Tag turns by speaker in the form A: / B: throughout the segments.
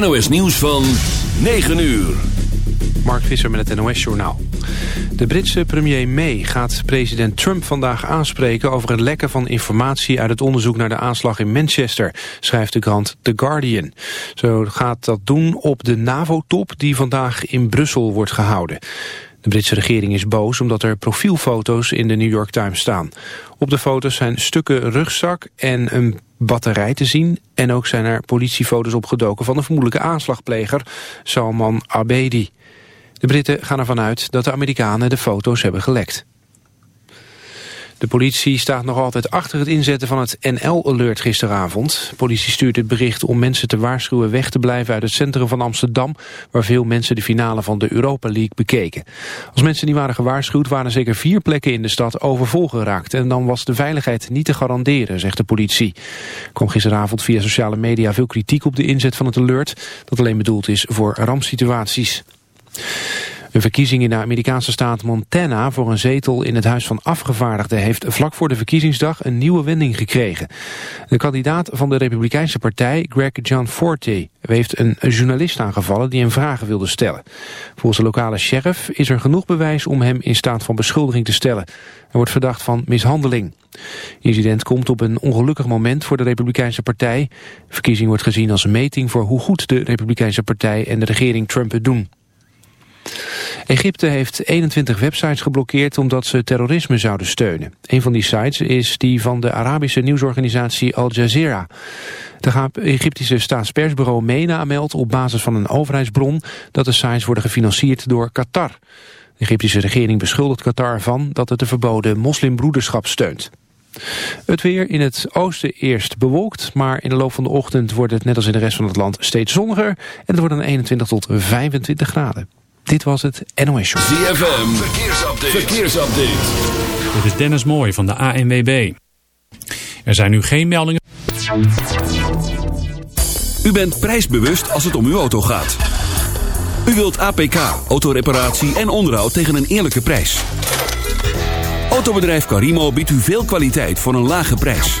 A: NOS Nieuws van 9 uur.
B: Mark Visser met het NOS Journaal. De Britse premier May gaat president Trump vandaag aanspreken... over het lekken van informatie uit het onderzoek naar de aanslag in Manchester... schrijft de krant The Guardian. Zo gaat dat doen op de NAVO-top die vandaag in Brussel wordt gehouden. De Britse regering is boos omdat er profielfoto's in de New York Times staan. Op de foto's zijn stukken rugzak en een batterij te zien... en ook zijn er politiefoto's opgedoken van de vermoedelijke aanslagpleger Salman Abedi. De Britten gaan ervan uit dat de Amerikanen de foto's hebben gelekt. De politie staat nog altijd achter het inzetten van het NL-alert gisteravond. De politie stuurt het bericht om mensen te waarschuwen weg te blijven uit het centrum van Amsterdam, waar veel mensen de finale van de Europa League bekeken. Als mensen niet waren gewaarschuwd, waren zeker vier plekken in de stad overvol geraakt. En dan was de veiligheid niet te garanderen, zegt de politie. Er kwam gisteravond via sociale media veel kritiek op de inzet van het alert, dat alleen bedoeld is voor rampsituaties. Een verkiezing in de Amerikaanse staat Montana voor een zetel in het Huis van Afgevaardigden heeft vlak voor de verkiezingsdag een nieuwe wending gekregen. De kandidaat van de Republikeinse partij, Greg Gianforte, heeft een journalist aangevallen die hem vragen wilde stellen. Volgens de lokale sheriff is er genoeg bewijs om hem in staat van beschuldiging te stellen. Hij wordt verdacht van mishandeling. Het incident komt op een ongelukkig moment voor de Republikeinse partij. De verkiezing wordt gezien als een meting voor hoe goed de Republikeinse partij en de regering Trump het doen. Egypte heeft 21 websites geblokkeerd omdat ze terrorisme zouden steunen. Een van die sites is die van de Arabische nieuwsorganisatie Al Jazeera. De Egyptische staatspersbureau MENA meldt op basis van een overheidsbron dat de sites worden gefinancierd door Qatar. De Egyptische regering beschuldigt Qatar ervan dat het de verboden moslimbroederschap steunt. Het weer in het oosten eerst bewolkt, maar in de loop van de ochtend wordt het net als in de rest van het land steeds zonniger en het wordt dan 21 tot 25 graden. Dit was het NOS Show.
A: ZFM, verkeersupdate. verkeersupdate.
C: Dit is Dennis Mooij van de ANWB. Er zijn nu geen meldingen.
A: U bent prijsbewust als het om uw auto gaat. U wilt APK, autoreparatie en onderhoud tegen een eerlijke prijs. Autobedrijf Carimo biedt u veel kwaliteit voor een lage prijs.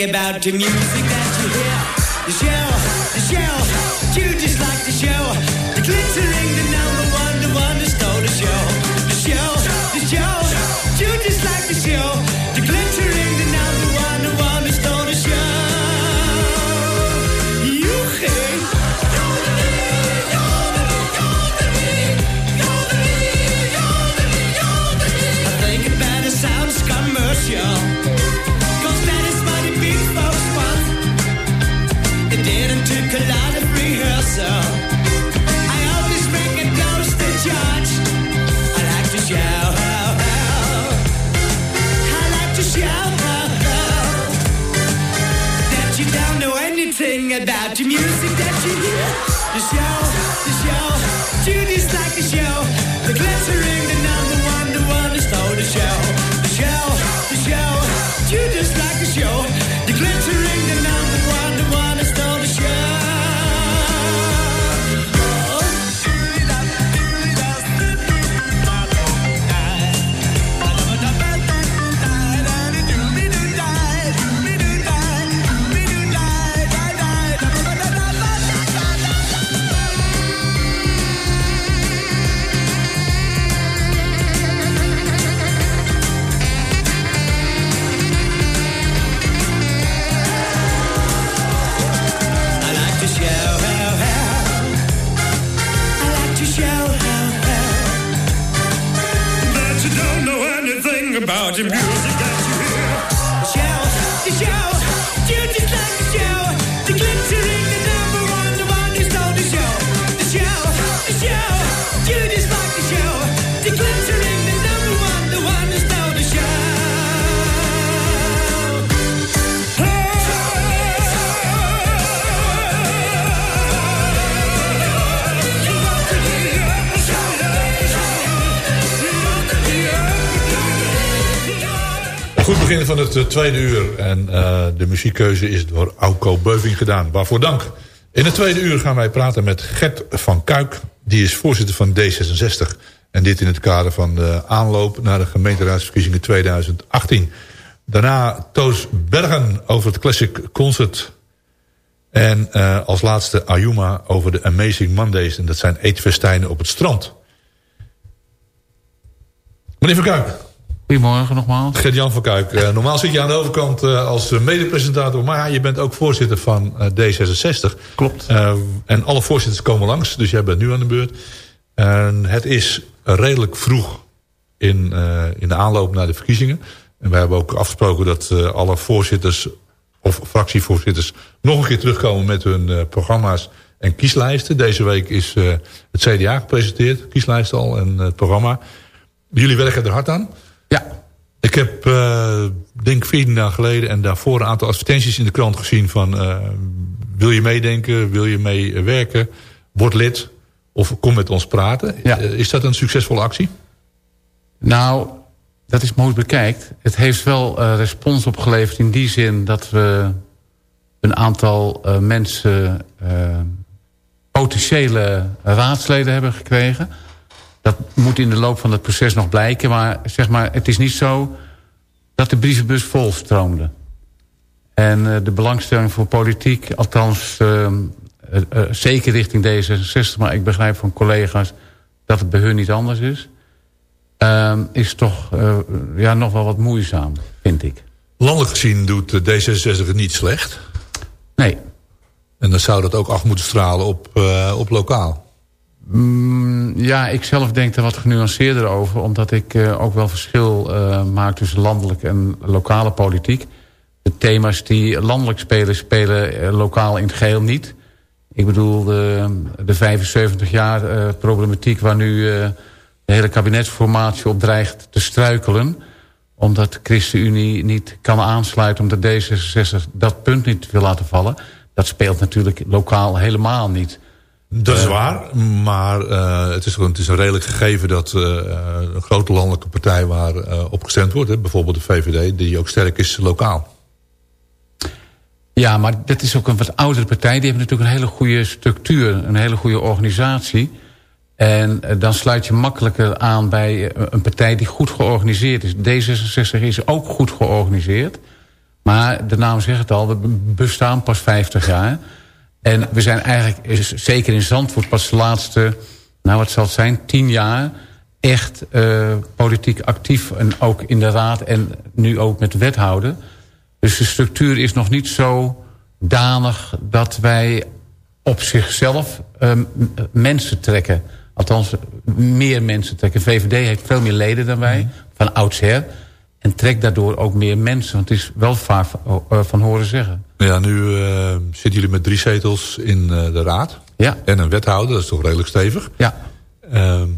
D: Anything about the music that you hear. The show, the show, you just like the show. The glittering, the number one, the one that stole the show. The show, the show, you just like the show. The music that you hear. The show,
E: begin van het eh, tweede uur. En eh, de muziekkeuze is door Auko Beuving gedaan. Waarvoor dank. In het tweede uur gaan wij praten met Gert van Kuik. Die is voorzitter van D66. En dit in het kader van de aanloop naar de gemeenteraadsverkiezingen 2018. Daarna Toos Bergen over het Classic Concert. En eh, als laatste Ayuma over de Amazing Mondays. En dat zijn eetfestijnen op het strand. Meneer Van Kuik.
F: Goedemorgen nogmaals.
E: Gert-Jan van Kuik. Eh, normaal zit je aan de overkant eh, als eh, medepresentator. Maar je bent ook voorzitter van eh, D66.
F: Klopt.
E: En alle voorzitters komen langs. Dus jij bent nu aan de beurt. En het is redelijk vroeg in, in de aanloop naar de verkiezingen. En wij hebben ook afgesproken dat alle voorzitters of fractievoorzitters... nog een keer terugkomen met hun programma's en kieslijsten. Deze week is het CDA gepresenteerd. Kieslijst al en het programma. Jullie werken er hard aan.
F: Ja,
E: Ik heb, eh denk 14 dagen geleden en daarvoor een aantal advertenties in de krant gezien van... eh, wil je meedenken, wil je meewerken, word lid of kom met ons praten.
F: Ja.
E: Eh, is dat een succesvolle actie?
F: nou, dat is mooi bekijkt. Het heeft wel eh, respons opgeleverd in die zin dat we een aantal eh, mensen eh, potentiële raadsleden hebben gekregen. Dat moet in de loop van het proces nog blijken. Maar zeg maar, het is niet zo dat de brievenbus vol stroomde. En eh, de belangstelling voor politiek, althans eh, eh, eh, zeker richting D66... maar ik begrijp van collega's dat het bij hun niet anders is... Ehm, is toch ja, nog wel wat moeizaam, vind ik.
E: Landelijk gezien doet eh, D66 het niet slecht.
F: Nee,
E: En dan zou dat ook af moeten stralen op, op lokaal.
F: Mm, ja, ik zelf denk er wat genuanceerder over... omdat ik eh, ook wel verschil eh, maak tussen landelijke en lokale politiek. De thema's die landelijk spelen, spelen eh, lokaal in het geheel niet. Ik bedoel, de, de 75 jaar problematiek... waar nu de hele kabinetsformatie op dreigt te struikelen... omdat de ChristenUnie niet kan aansluiten... omdat D66 dat punt niet wil laten vallen... dat speelt natuurlijk lokaal helemaal niet...
E: Dat is waar, maar eh, het, is, het is een redelijk gegeven dat eh, een grote landelijke partij waar eh, op gestemd wordt, hè, bijvoorbeeld de VVD, die ook sterk is lokaal.
F: Ja, maar dat is ook een wat oudere partij. Die heeft natuurlijk een hele goede structuur, een hele goede organisatie. En eh, dan sluit je makkelijker aan bij eh, een partij die goed georganiseerd is. D66 is ook goed georganiseerd. Maar de naam zegt het al, we bestaan pas 50 jaar. En we zijn eigenlijk, zeker in Zandvoort, pas de laatste, nou wat zal het zijn, 10 jaar echt eh, politiek actief. En ook in de raad en nu ook met de wethouder. Dus de structuur is nog niet zo danig dat wij op zichzelf ehm, mensen trekken. Althans, meer mensen trekken. VVD heeft veel meer leden dan wij, van oudsher. En trekt daardoor ook meer mensen. Want het is wel vaak van, eh, van horen zeggen.
E: Ja, nu eh, zitten jullie met drie zetels in eh, de raad
F: Ja,
E: en een wethouder, dat is toch redelijk stevig.
F: ja.
E: Ehm,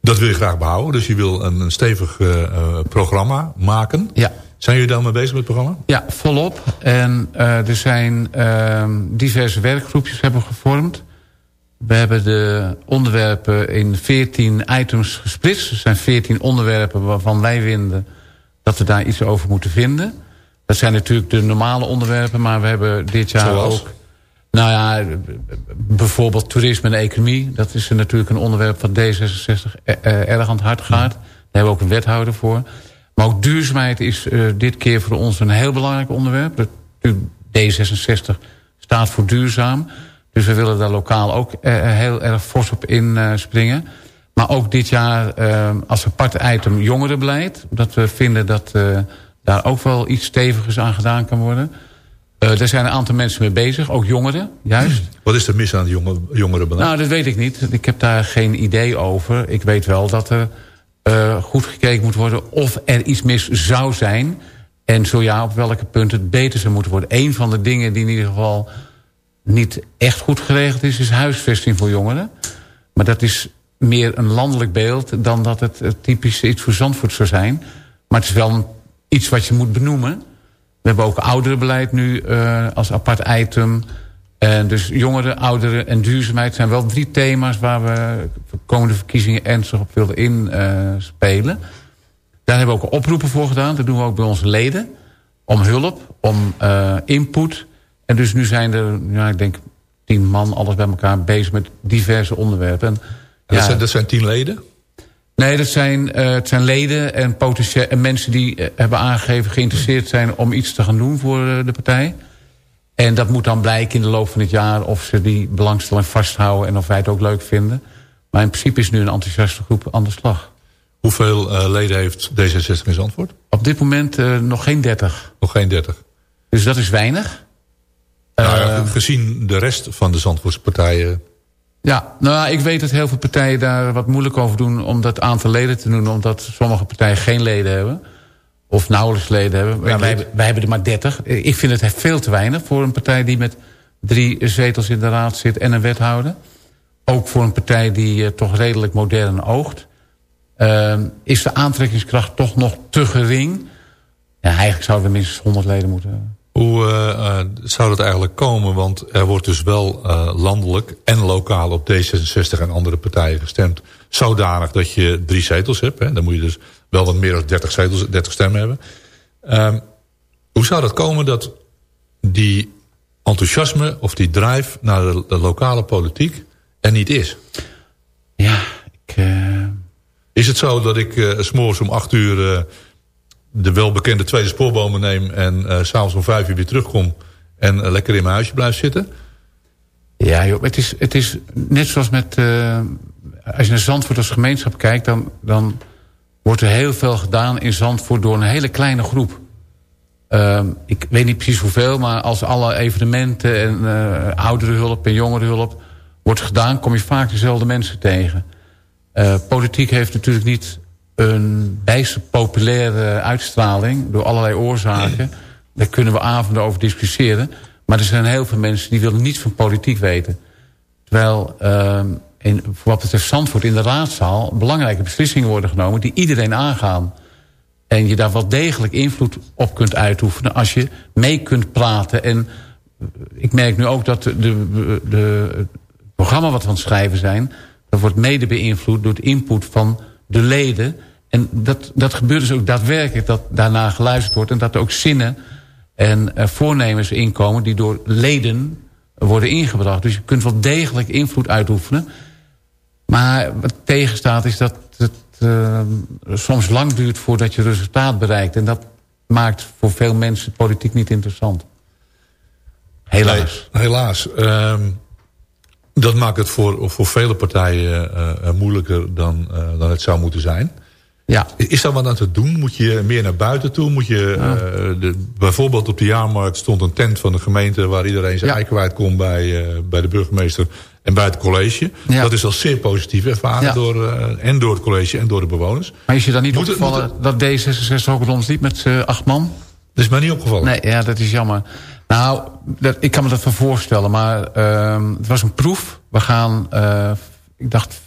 E: dat wil je graag behouden, dus je wil een, een stevig eh, eh, programma maken.
F: ja.
E: Zijn jullie daar mee bezig met het programma?
F: Ja, volop. En eh, er zijn ehm, diverse werkgroepjes hebben gevormd. We hebben de onderwerpen in 14 items gesplitst. Er zijn 14 onderwerpen waarvan wij vinden dat we daar iets over moeten vinden. Dat zijn natuurlijk de normale onderwerpen, maar we hebben dit jaar
E: Zoals?
F: ook... Nou ja, bijvoorbeeld toerisme en economie. Dat is natuurlijk een onderwerp van D66 eh, eh, erg aan het hart gaat. Daar hebben we ook een wethouder voor. Maar ook duurzaamheid is eh, dit keer voor ons een heel belangrijk onderwerp. Dat- D66 staat voor duurzaam. Dus we willen daar lokaal ook eh, heel erg fors op inspringen. maar ook dit jaar eh, als apart item jongerenbeleid. Dat we vinden dat eh, daar ook wel iets stevigers aan gedaan kan worden. Eh daar zijn een aantal mensen mee bezig, ook jongeren, juist.
E: Wat is er mis aan het jonge, jongerenbeleid?
F: Nou, dat weet ik niet. Ik heb daar geen idee over. Ik weet wel dat er eh, goed gekeken moet worden of er iets mis zou zijn. En zo ja, op welke punten het beter zou moeten worden. Een van de dingen die in ieder geval niet echt goed geregeld is... is huisvesting voor jongeren. Maar dat is meer een landelijk beeld... dan dat het eh, typisch iets voor Zandvoort zou zijn. Maar het is wel iets wat je moet benoemen. We hebben ook ouderenbeleid nu eh, als apart item. En dus jongeren, ouderen en duurzaamheid zijn wel drie thema's... waar we voor komende verkiezingen ernstig op wilden inspelen. Daar hebben we ook oproepen voor gedaan. Dat doen we ook bij onze leden. Om hulp, om eh, input. En dus nu zijn er, ja, ik denk tien man, alles bij elkaar... bezig met diverse onderwerpen. En,
E: En dat, zijn, dat zijn tien leden?
F: Nee, dat zijn, eh, het zijn leden en, mensen die eh, hebben aangegeven geïnteresseerd zijn om iets te gaan doen voor eh, de partij. En dat moet dan blijken in de loop van het jaar of ze die belangstelling vasthouden en of wij het ook leuk vinden. Maar in principe is nu een enthousiaste groep aan de slag.
E: Hoeveel leden heeft D66 in Zandvoort?
F: Op dit moment nog geen 30.
E: Nog geen 30.
F: Dus dat is weinig.
E: Nou ja,
F: Eh,
E: gezien de rest van de Zandvoortse partijen...
F: Ja, nou ik weet dat heel veel partijen daar wat moeilijk over doen... om dat aantal leden te doen, omdat sommige partijen geen leden hebben. Of nauwelijks leden hebben.
E: Ja,
F: wij,
E: lid.
F: wij hebben er maar 30. Ik vind het veel te weinig voor een partij die met drie zetels in de raad zit... en een wethouder. Ook voor een partij die eh, toch redelijk modern oogt. Eh, is de aantrekkingskracht toch nog te gering? Ja, eigenlijk zouden we minstens 100 leden moeten hebben.
E: Hoe eh, eh, zou dat eigenlijk komen? Want er wordt dus wel eh, landelijk en lokaal op D66 en andere partijen gestemd. Zodanig dat je drie zetels hebt. Hè? Dan moet je dus wel wat meer dan 30, zetels, 30 stemmen hebben. Ehm, hoe zou dat komen dat die enthousiasme of die drive naar de, de lokale politiek er niet is?
F: Ja, ik...
E: Is het zo dat ik s s'morgens om acht uur de welbekende tweede spoorbomen neem... en s s'avonds om vijf uur weer terugkom en eh, lekker in mijn huisje blijf zitten?
F: Ja, joh, het, is, het is net zoals met... eh, als je naar Zandvoort als gemeenschap kijkt... Dan, dan wordt er heel veel gedaan in Zandvoort door een hele kleine groep. Ehm, ik weet niet precies hoeveel, maar als alle evenementen... en ouderenhulp en jongerenhulp wordt gedaan... kom je vaak dezelfde mensen tegen. Politiek heeft natuurlijk niet een bijster populaire uitstraling... door allerlei oorzaken. Daar kunnen we avonden over discussiëren. Maar er zijn heel veel mensen die willen niets van politiek weten. Terwijl ehm, in, voor wat betreft Zandvoort in de raadzaal... belangrijke beslissingen worden genomen die iedereen aangaan. En je daar wel degelijk invloed op kunt uitoefenen... als je mee kunt praten. En eh, ik merk nu ook dat de, de, de, het programma wat we aan het schrijven zijn... dat wordt mede beïnvloed door het input van de leden. En dat, dat gebeurt dus ook daadwerkelijk dat daarna geluisterd wordt... en dat er ook zinnen en eh, voornemens inkomen... die door leden worden ingebracht. Dus je kunt wel degelijk invloed uitoefenen. Maar wat tegenstaat is dat het eh, soms lang duurt voordat je resultaat bereikt. En dat maakt voor veel mensen politiek niet interessant. Helaas.
E: Helaas. Ehm, dat maakt het voor, voor vele partijen eh, eh, moeilijker dan, eh, dan het zou moeten zijn.
F: Ja.
E: Is daar wat aan te doen? Moet je meer naar buiten toe? Moet je, de, bijvoorbeeld op de jaarmarkt stond een tent van de gemeente... waar iedereen zijn
F: Ja.
E: ei kwijt kon bij, bij de burgemeester en bij het college.
F: Ja.
E: Dat is al zeer positief ervaren
F: Ja.
E: door, en door het college en door de bewoners.
F: Maar is je dan niet
E: Moet het-
F: opgevallen dat D66 ook rondliep met z'n acht man?
E: Dat is mij niet opgevallen.
F: Nee, ja, dat is jammer. Nou, dat, ik kan me dat wel voorstellen, maar ehm, het was een proef. We gaan, eh, ik dacht,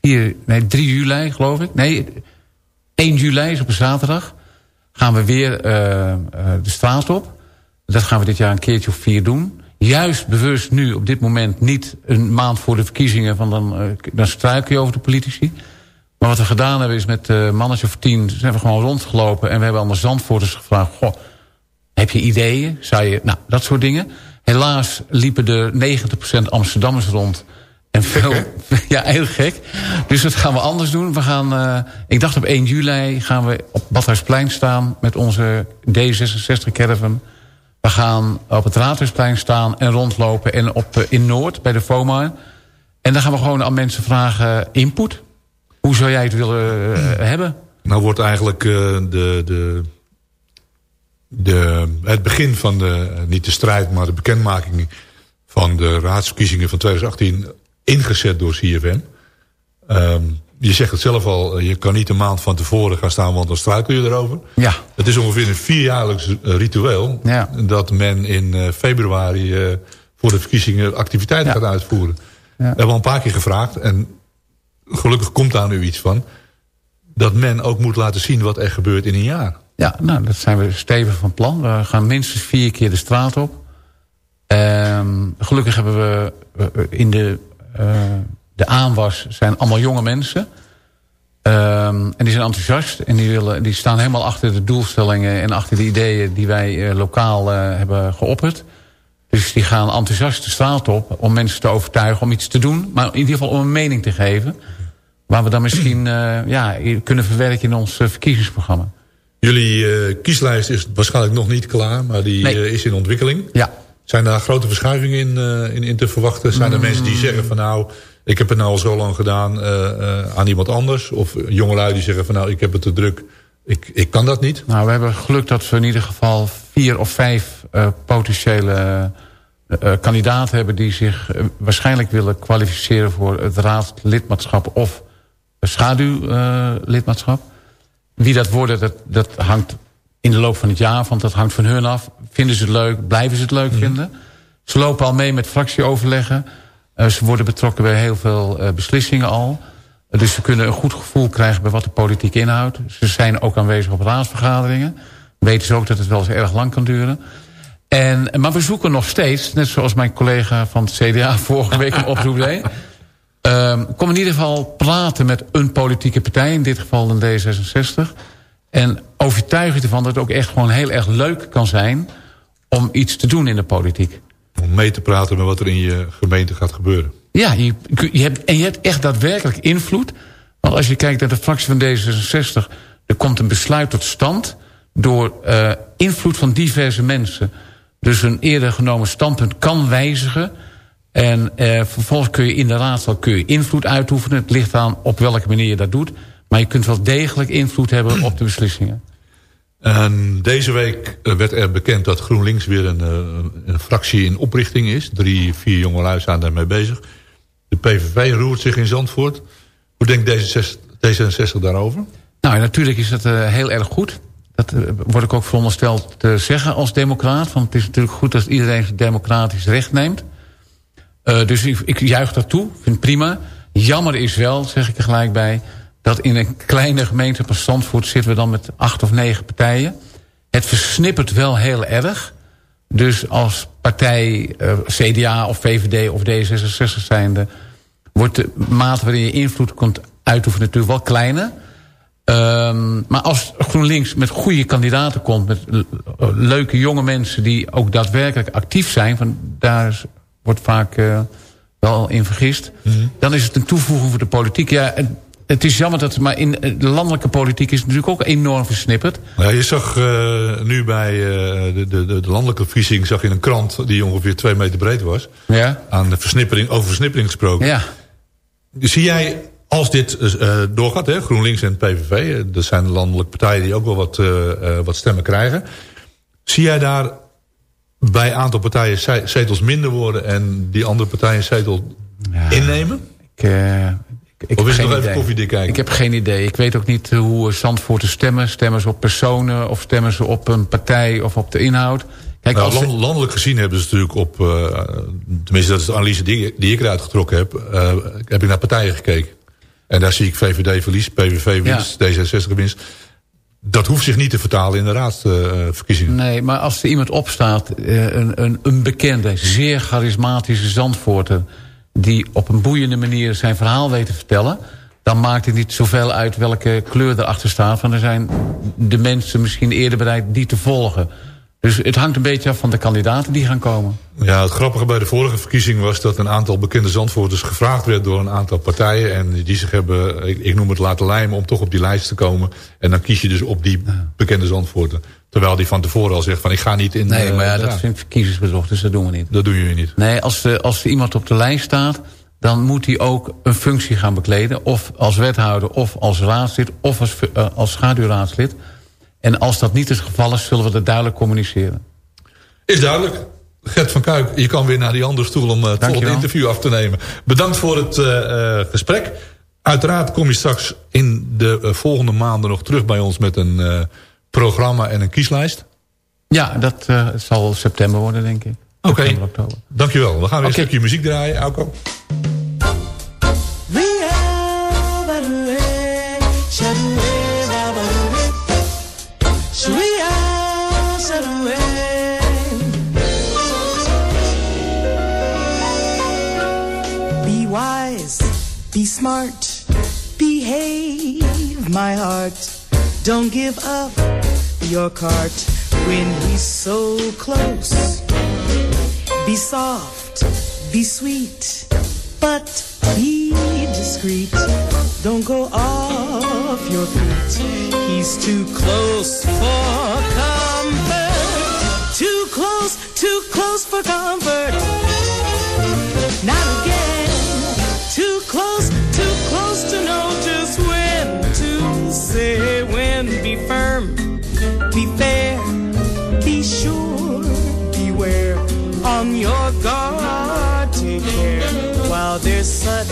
F: vier, nee, 3 juli geloof ik. Nee, 1 juli is op een zaterdag. Gaan we weer eh, de straat op. Dat gaan we dit jaar een keertje of vier doen. Juist bewust nu, op dit moment, niet een maand voor de verkiezingen... van dan, dan struikel je over de politici. Maar wat we gedaan hebben is met uh, mannetje of tien... zijn we gewoon rondgelopen en we hebben allemaal zandvoorters gevraagd... Goh, heb je ideeën? Zou je, nou, dat soort dingen. Helaas liepen er 90% Amsterdammers rond. En veel, ja, heel gek. Dus dat gaan we anders doen. We gaan, uh, ik dacht op 1 juli gaan we op Badhuisplein staan... met onze D66-caravan. We gaan op het Raadhuisplein staan en rondlopen... en op, uh, in Noord, bij de FOMA. En dan gaan we gewoon aan mensen vragen input. Hoe zou jij het willen uh, hebben?
E: Nou wordt eigenlijk de, de, de, het begin van de, niet de strijd, maar de bekendmaking van de raadsverkiezingen van 2018 ingezet door CFM. Um, je zegt het zelf al, je kan niet een maand van tevoren gaan staan, want dan struikel je erover.
F: Ja.
E: Het is ongeveer een vierjaarlijks eh, ritueel
F: Ja.
E: dat men in eh, februari eh, voor de verkiezingen activiteiten
F: Ja.
E: gaat uitvoeren.
F: Ja.
E: We hebben al een paar keer gevraagd en gelukkig komt daar nu iets van. Dat men ook moet laten zien wat er gebeurt in een jaar.
F: Ja, nou, dat zijn we stevig van plan. We gaan minstens vier keer de straat op. Ehm, gelukkig hebben we in de, eh, de aanwas zijn allemaal jonge mensen. Ehm, en die zijn enthousiast en die, willen, die staan helemaal achter de doelstellingen... en achter de ideeën die wij eh, lokaal eh, hebben geopperd. Dus die gaan enthousiast de straat op om mensen te overtuigen om iets te doen. Maar in ieder geval om een mening te geven. Waar we dan misschien ja, kunnen verwerken in ons verkiezingsprogramma.
E: Jullie eh, kieslijst is waarschijnlijk nog niet klaar, maar die
F: Nee.
E: eh, is in ontwikkeling.
F: Ja,
E: Zijn daar grote verschuivingen in, eh, in, in te verwachten? Zijn er mensen die zeggen van nou, ik heb het nou al zo lang gedaan aan iemand anders? Of jongelui die zeggen van nou, ik heb het te druk, ik, ik kan dat niet?
F: Nou, we hebben geluk dat we in ieder geval vier of vijf potentiële kandidaten hebben... die zich waarschijnlijk willen kwalificeren voor het raadslidmaatschap of schaduwlidmaatschap. Wie dat worden, dat, dat hangt in de loop van het jaar, want dat hangt van hun af. Vinden ze het leuk, blijven ze het leuk vinden. Ze lopen al mee met fractieoverleggen. Eh, ze worden betrokken bij heel veel eh, beslissingen al. Eh, dus ze kunnen een goed gevoel krijgen bij wat de politiek inhoudt. Ze zijn ook aanwezig op raadsvergaderingen. Weten ze ook dat het wel eens erg lang kan duren. En, maar we zoeken nog steeds, net zoals mijn collega van het CDA vorige week een oproep deed... Ehm, kom in ieder geval praten met een politieke partij, in dit geval een D66. En overtuig je ervan dat het ook echt gewoon heel erg leuk kan zijn om iets te doen in de politiek.
E: Om mee te praten met wat er in je gemeente gaat gebeuren.
F: Ja, je, je hebt, en je hebt echt daadwerkelijk invloed. Want als je kijkt naar de fractie van D66... er komt een besluit tot stand door eh, invloed van diverse mensen. Dus een eerder genomen standpunt kan wijzigen... En eh, vervolgens kun je in de raadzaal kun je invloed uitoefenen. Het ligt aan op welke manier je dat doet. Maar je kunt wel degelijk invloed hebben op de beslissingen.
E: En deze week eh, werd er bekend dat GroenLinks weer een, eh, een fractie in oprichting is. Drie, vier jongelui zijn daarmee bezig. De PVV roert zich in Zandvoort. Hoe denkt D66, D66 daarover?
F: Nou, natuurlijk is dat eh, heel erg goed. Dat word ik ook verondersteld te zeggen als democraat. Want het is natuurlijk goed dat iedereen zijn democratisch recht neemt. Eh, dus ik, ik juich dat toe. Vind het prima. Jammer is wel, zeg ik er gelijk bij... dat in een kleine gemeente als Zandvoort... zitten we dan met acht of negen partijen. Het versnippert wel heel erg. Dus als partij eh, CDA of VVD of D66 zijnde... wordt de mate waarin je invloed kunt uitoefenen natuurlijk wel kleiner... Ehm, maar als GroenLinks met goede kandidaten komt... met le- leuke jonge mensen die ook daadwerkelijk actief zijn... Van, daar wordt vaak eh, wel in vergist... dan is het een toevoeging voor de politiek. Ja, het, het is jammer dat... maar in eh, de landelijke politiek is natuurlijk ook enorm versnipperd.
E: Nou, je zag eh, nu bij de, de, de landelijke verkiezing... zag je een krant die ongeveer twee meter breed was.
F: Ja,
E: Aan de versnippering, over versnippering gesproken.
F: ja.
E: Zie jij, als dit doorgaat, hè, GroenLinks en PVV... dat zijn de landelijke partijen die ook wel wat, wat stemmen krijgen... zie jij daar bij een aantal partijen ze- zetels minder worden... en die andere partijen zetel
F: Ja.
E: innemen?
F: Ik, eh, ik, ik
E: Of is nog even
F: idee.
E: koffiedik kijken?
F: Ik heb geen idee. Ik weet ook niet hoe Zandvoorten stemmen. Stemmen ze op personen of stemmen ze op een partij of op de inhoud? Kijk,
E: Nou, land- landelijk gezien hebben ze natuurlijk op... eh, tenminste, dat is de analyse die, die ik eruit getrokken heb... eh, heb ik naar partijen gekeken. En daar zie ik VVD verlies, PVV winst, D66 winst. Dat hoeft zich niet te vertalen in de raadsverkiezingen.
F: Nee, maar als er iemand opstaat, eh, een, een, een bekende, zeer charismatische Zandvoorter... die op een boeiende manier zijn verhaal weet te vertellen... dan maakt het niet zoveel uit welke kleur erachter staat. Want er zijn de mensen misschien eerder bereid die te volgen. Dus het hangt een beetje af van de kandidaten die gaan komen.
E: Ja, het grappige bij de vorige verkiezing was dat een aantal bekende Zandvoorters gevraagd werd door een aantal partijen. En die zich hebben, ik, ik noem het laten lijmen, om toch op die lijst te komen. En dan kies je dus op die bekende Zandvoorter. Terwijl die van tevoren al zegt van ik ga niet in...
F: Nee,
E: eh,
F: maar ja, dat vind ik verkiezingsbedrog, dus dat doen we niet.
E: Dat doen jullie niet.
F: Nee, als, er- als iemand op de lijst staat... dan moet hij ook een functie gaan bekleden. Of als wethouder, of als raadslid, of als, eh, als schaduwraadslid. En als dat niet het geval is, zullen we dat duidelijk communiceren.
E: Is duidelijk. Gert van Kuik, je kan weer naar die andere stoel om eh, het volgende interview af te nemen. Bedankt voor het eh, eh, gesprek. Uiteraard kom je straks in de volgende maanden nog terug bij ons... met een programma en een kieslijst.
F: Ja, dat zal september worden, denk ik.
E: Oké, dankjewel. We gaan weer een stukje muziek draaien, Auko.
G: Smart, behave, my heart. Don't give up your cart when he's so close. Be soft, be sweet, but be discreet. Don't go off your feet. He's too close for comfort. Too close, too close for comfort. Not again. Too close, too close say. Be firm, be fair, be sure, beware. On your guard, take care while there's such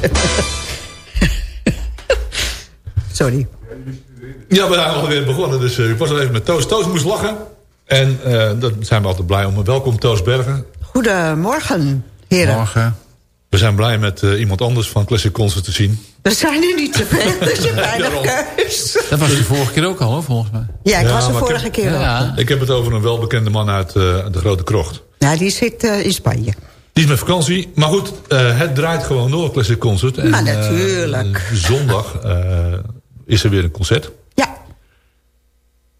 H: Sorry.
E: Ja, we zijn alweer begonnen, dus eh, ik was al even met Toos. Toos moest lachen. En eh daar zijn we altijd blij om. Welkom Toos Bergen.
H: Goedemorgen, heren.
F: Morgen.
E: We zijn blij met eh, iemand anders van Classic Concert te zien.
H: Er zijn er niet zoveel, dus je hebt weinig keus.
F: Dat was de vorige keer ook al, hoor, volgens mij.
H: Ja, ik
E: Ja,
H: was
E: ik
H: vorige
E: heb-
H: keer ook.
F: Ja.
E: Ik heb het over een welbekende man uit eh, de Grote Krocht.
H: Ja, die zit eh, in Spanje.
E: Die is met vakantie. Maar goed, eh, het draait gewoon door, Classic Concert. En,
H: Maar
E: eh,
H: natuurlijk.
E: zondag eh, is er weer een concert.
H: Ja.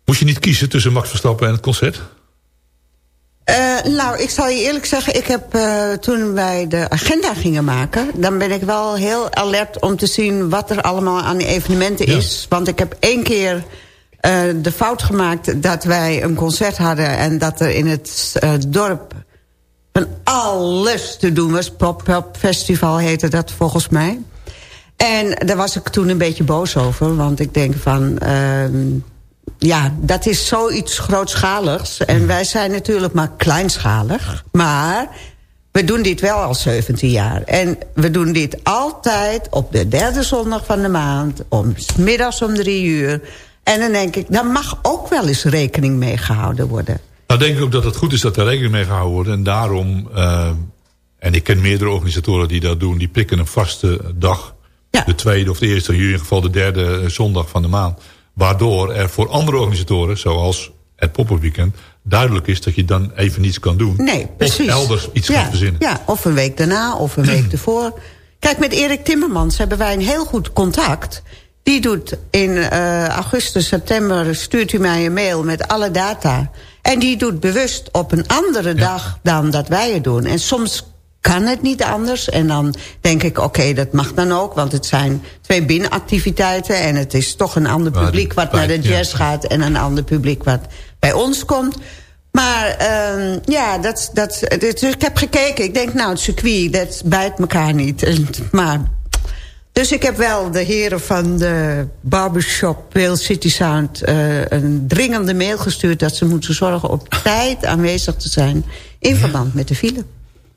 E: Moest je niet kiezen tussen Max Verstappen en het concert?
H: Eh, nou, ik zal je eerlijk zeggen, ik heb eh, toen wij de agenda gingen maken... dan ben ik wel heel alert om te zien wat er allemaal aan evenementen
E: Ja.
H: is. Want ik heb één keer eh, de fout gemaakt dat wij een concert hadden... en dat er in het eh, dorp alles te doen was. Pop Pop Festival heette dat volgens mij. En daar was ik toen een beetje boos over. Want ik denk van... ehm, ja, dat is zoiets grootschaligs. En wij zijn natuurlijk maar kleinschalig. Maar we doen dit wel al 17 jaar. En we doen dit altijd op de derde zondag van de maand... om middags om drie uur. En dan denk ik, daar mag ook wel eens rekening mee gehouden worden.
E: Nou denk ik ook dat het goed is dat er rekening mee gehouden wordt. En daarom, eh, en ik ken meerdere organisatoren die dat doen... die pikken een vaste dag.
H: Ja.
E: De tweede of de eerste, in ieder geval de derde eh, zondag van de maand. Waardoor er voor andere organisatoren, zoals het Pop-up Weekend... duidelijk is dat je dan even niets kan doen.
H: Nee, precies.
E: Of elders iets
H: ja,
E: gaat verzinnen.
H: Ja, of een week daarna, of een week ervoor. Kijk, met Erik Timmermans hebben wij een heel goed contact. Die doet in eh, augustus, september... stuurt u mij een mail met alle data. En die doet bewust op een andere dag dan dat wij het doen. En soms kan het niet anders. En dan denk ik, oké, dat mag dan ook. Want het zijn twee binnenactiviteiten. En het is toch een ander publiek wat naar de jazz gaat... en een ander publiek wat bij ons komt. Maar ehm, ja, dat, dat, dus ik heb gekeken. Ik denk, nou, het circuit, dat bijt elkaar niet. Maar, dus ik heb wel de heren van de barbershop Whale City Sound... eh, een dringende mail gestuurd dat ze moeten zorgen op tijd aanwezig te zijn... in verband met de file.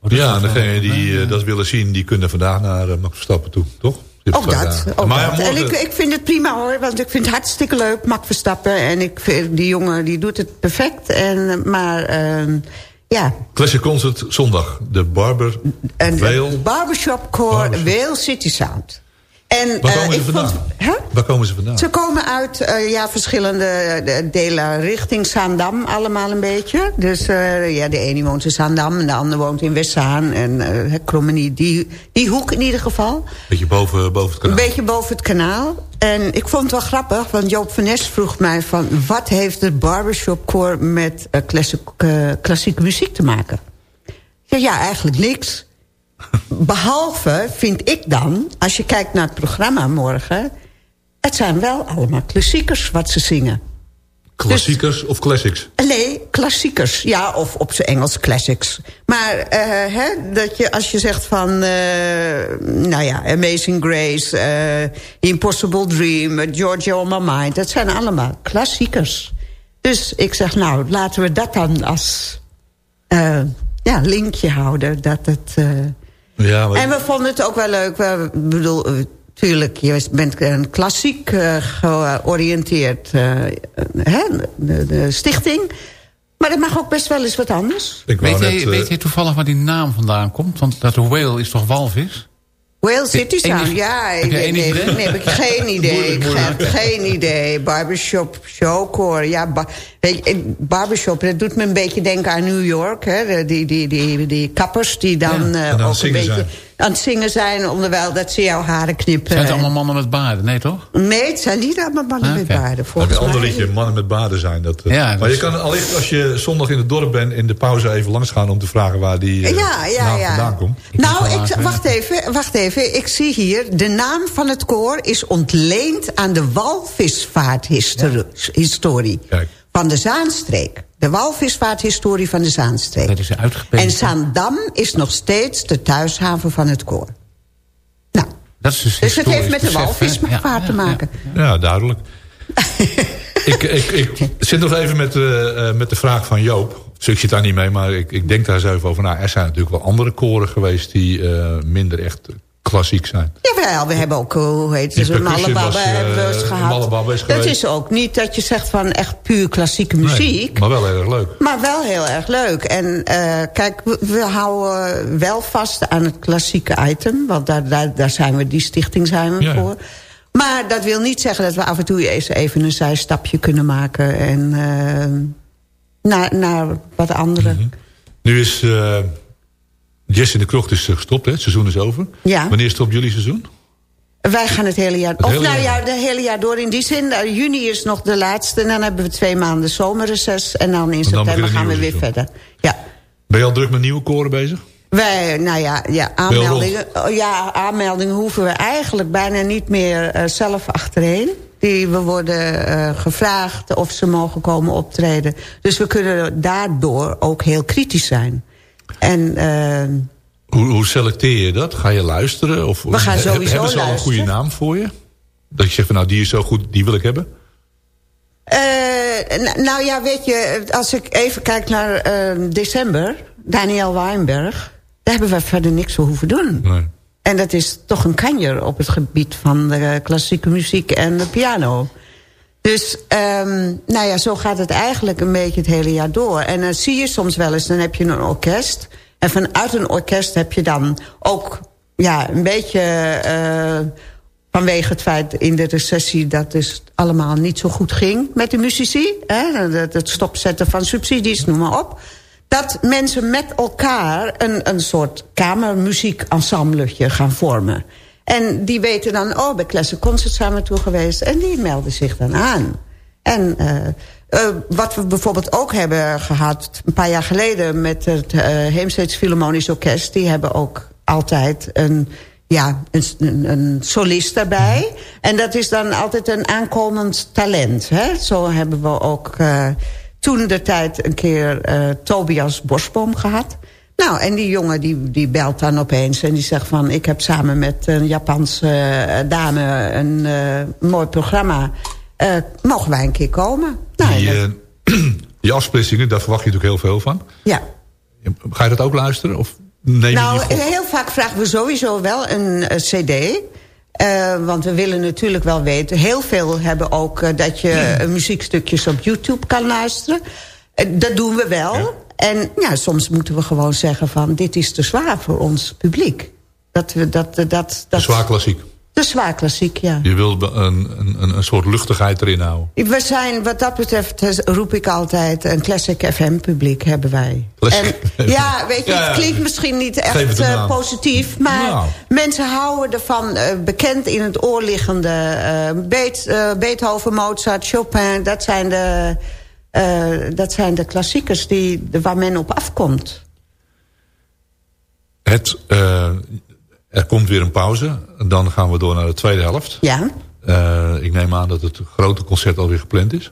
E: Ja, en degene die eh, dat willen zien, die kunnen vandaag naar uh, Max Verstappen toe, toch?
H: Ook dat. Ook
E: maar ja,
H: dat. En ik, ik vind het prima hoor, want ik vind het hartstikke leuk, Mak Verstappen. En ik vind, die jongen die doet het perfect. En, eh, maar ehm, ja,
E: Classic Concert zondag. De Barber
H: en
E: Whale.
H: de barbershop core
E: Barbershop.
H: Whale City Sound. En,
E: Waar
H: eh,
E: komen ze
H: ik
E: vandaan?
H: vond-?
E: Waar komen ze vandaan?
H: Ze komen uit eh, ja, verschillende eh, delen richting Zaandam allemaal een beetje. Dus ja, de ene woont in Zaandam en de ander woont in Westzaan. En uh, Krommenie, die, die hoek in ieder geval.
E: Beetje boven, boven het kanaal.
H: Een beetje boven het kanaal. En ik vond het wel grappig, want Joop van Nes vroeg mij van... wat heeft de barbershop core met klassiek, klassieke muziek te maken? Ik zeg, ja, eigenlijk niks. Behalve, vind ik dan, als je kijkt naar het programma morgen... het zijn wel allemaal klassiekers wat ze zingen.
E: Klassiekers of classics?
H: Nee, klassiekers. Ja, of op zijn Engels classics. Maar eh, hè, dat je, als je zegt van... eh, nou ja, Amazing Grace, eh, Impossible Dream... Georgia on My Mind... dat zijn allemaal klassiekers. Dus ik zeg, nou, laten we dat dan als ja, linkje houden. Dat het,
E: Ja, maar
H: en we vonden het ook wel leuk. We, bedoel, eh, tuurlijk, je bent een klassiek eh, georiënteerd eh, hè, de, de stichting. Maar dat mag ook best wel eens wat anders.
E: ik
F: Weet
E: net, eh,
F: weet jij toevallig waar die naam vandaan komt? Want dat whale is toch walvis?
H: Whale City Sound, ja. Ik weet, nee, nee, heb ik geen idee. Ik heb geen idee. Barbershop, showcore. Ja, ba weet je, en barbershop, dat doet me een beetje denken aan New York. Hè? Die, die, die, die kappers die dan,
F: Ja,
H: eh, ook een beetje
E: zijn.
H: Aan het zingen zijn... onderwijl dat ze jouw haren knippen.
F: Zijn het allemaal mannen met baarden? Nee, toch?
H: Nee, het zijn niet allemaal mannen
F: Ah,
H: met baarden. Volgens
E: een ander liedje, Mannen met baarden zijn. Dat, eh,
F: Ja,
E: maar
F: dat
E: je
F: is-
E: kan allicht als je zondag in het dorp bent... in de pauze even langs gaan om te vragen waar die eh,
H: Ja, ja,
E: naam
H: ja.
E: vandaan komt.
H: Nou, ik, wacht even, wacht even. Ik zie hier, de naam van het koor is ontleend aan de walvisvaarthistorie
E: Kijk.
H: Van de Zaanstreek. De walvisvaarthistorie van de Zaanstreek.
F: Dat is uitgepeend.
H: En Zaandam is nog steeds de thuishaven van het koor. Nou,
F: Dat is dus,
H: dus het heeft met de walvisvaart
F: Ja,
H: te
F: ja,
H: maken.
E: Ja, duidelijk. ik, ik, ik zit nog even met, eh, met de vraag van Joop. Dus ik zit daar niet mee, maar ik, ik denk daar eens even over na. Er zijn natuurlijk wel andere koren geweest die eh, minder echt klassiek zijn.
H: Jawel, we hebben ook, hoe heet het,
E: was, eh,
H: hebben we gehad.
E: Is
H: dat is ook niet dat je zegt van echt puur klassieke
E: Nee,
H: muziek.
E: maar wel erg leuk.
H: Maar wel heel erg leuk. En eh, kijk, we, we houden wel vast aan het klassieke item. Want daar, daar, daar zijn we, die stichting zijn we
E: Ja.
H: voor. Maar dat wil niet zeggen dat we af en toe eens even een zijstapje kunnen maken. En eh, naar, naar wat andere.
E: Mhm. Nu is eh Jess in de Krocht is eh, gestopt, hè? het seizoen is over.
H: Ja.
E: Wanneer stopt jullie seizoen?
H: Wij gaan het hele jaar...
E: Het
H: of
E: hele
H: nou
E: jaar
H: ja, de hele jaar door. In die zin, eh, juni is nog de laatste. En dan hebben we twee maanden zomerreces. En dan in
E: dan
H: september
E: het
H: gaan we weer
E: seizoen.
H: verder. Ja.
E: Ben je al druk met nieuwe koren bezig?
H: Wij, nou ja, ja, aanmeldingen, oh ja, aanmeldingen hoeven we eigenlijk bijna niet meer eh, zelf achterheen. Die, we worden gevraagd of ze mogen komen optreden. Dus we kunnen daardoor ook heel kritisch zijn. En eh,
E: Hoe, hoe selecteer je dat? Ga je luisteren? Of,
H: We gaan sowieso
E: Hebben ze al een goede naam voor je? Dat je zegt van nou die is zo goed, die wil ik hebben?
H: eh, nou ja, weet je, als ik even kijk naar eh, december... Daniel Weinberg, daar hebben we verder niks voor hoeven doen.
E: Nee.
H: En dat is toch een kanjer op het gebied van de klassieke muziek en de piano. Dus, um, nou ja, zo gaat het eigenlijk een beetje het hele jaar door. En dan zie je soms wel eens, dan heb je een orkest. En vanuit een orkest heb je dan ook, ja, een beetje... Uh, vanwege het feit in de recessie dat dus allemaal niet zo goed ging met de muzici. Hè, het stopzetten van subsidies, noem maar op. Dat mensen met elkaar een, een soort kamermuziekensembletje gaan vormen. En die weten dan, oh, bij Classic Concert zijn we toe geweest. En die melden zich dan aan. En uh, uh, wat we bijvoorbeeld ook hebben gehad... een paar jaar geleden met het uh, Heemsteeds Philharmonisch Orkest... die hebben ook altijd een, ja, een, een, een solist daarbij. -hmm. En dat is dan altijd een aankomend talent. Hè? Zo hebben we ook toen de tijd een keer Tobias Bosboom gehad... Nou, en die jongen die, die belt dan opeens en die zegt van... ik heb samen met een Japanse uh, dame een uh, mooi programma. Uh, mogen wij een keer komen? Nou,
E: die, afsplitsingen, daar verwacht je natuurlijk heel veel van.
H: Ja.
E: Ga je dat ook luisteren? Of neem
H: nou,
E: je
H: heel vaak vragen we sowieso wel een cd... want we willen natuurlijk wel weten... heel veel hebben ook dat je muziekstukjes op YouTube kan luisteren. dat doen we wel... Ja. En ja, soms moeten we gewoon zeggen van... dit is te zwaar voor ons publiek. Dat we, dat, dat, dat,
E: Te zwaar klassiek.
H: Te zwaar klassiek, ja.
E: Je wil een, een, een soort luchtigheid erin houden.
H: We zijn, wat dat betreft, roep ik altijd... een classic FM-publiek hebben wij.
E: Classic
H: en, ja, weet je, ja, het klinkt misschien niet echt uh, positief... maar nou. mensen houden ervan uh, bekend in het oor liggende... Uh, Beet, Beethoven, Mozart, Chopin, dat zijn de... Uh, dat zijn de klassiekers die, waar men op afkomt.
E: Het, uh, er komt weer een pauze. Dan gaan we door naar de tweede helft.
H: Ja.
E: Uh, ik neem aan dat het grote concert alweer gepland is.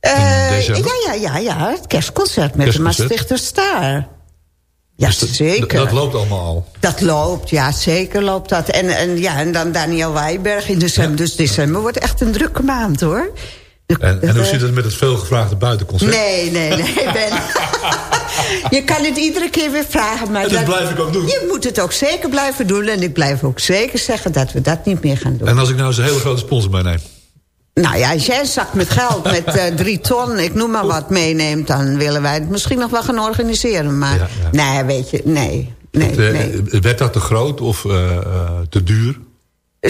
H: ja, ja, ja, ja. Het kerstconcert met kerstconcert. de Maastrichter Star. Ja,
E: dus dat,
H: zeker.
E: Dat loopt allemaal al.
H: Dat loopt, ja, zeker loopt dat. En, en, ja, en dan Daniel Wijberg in december. Ja. Dus december wordt echt een drukke maand, hoor.
E: En, en hoe zit het met het veelgevraagde buitenconcert?
H: Nee, nee, nee, Ben. je kan het iedere keer weer vragen. Maar
E: en dat, dat blijf ik ook doen.
H: Je moet het ook zeker blijven doen. En ik blijf ook zeker zeggen dat we dat niet meer gaan doen.
E: En als ik nou eens een hele grote sponsor meeneem?
H: Nou ja, als jij een zak met geld met uh, drie ton, ik noem maar wat, meeneemt... dan willen wij het misschien nog wel gaan organiseren. Maar ja, ja. nee, weet je, nee. nee,
E: het, uh,
H: nee.
E: Werd dat te groot of uh, te duur?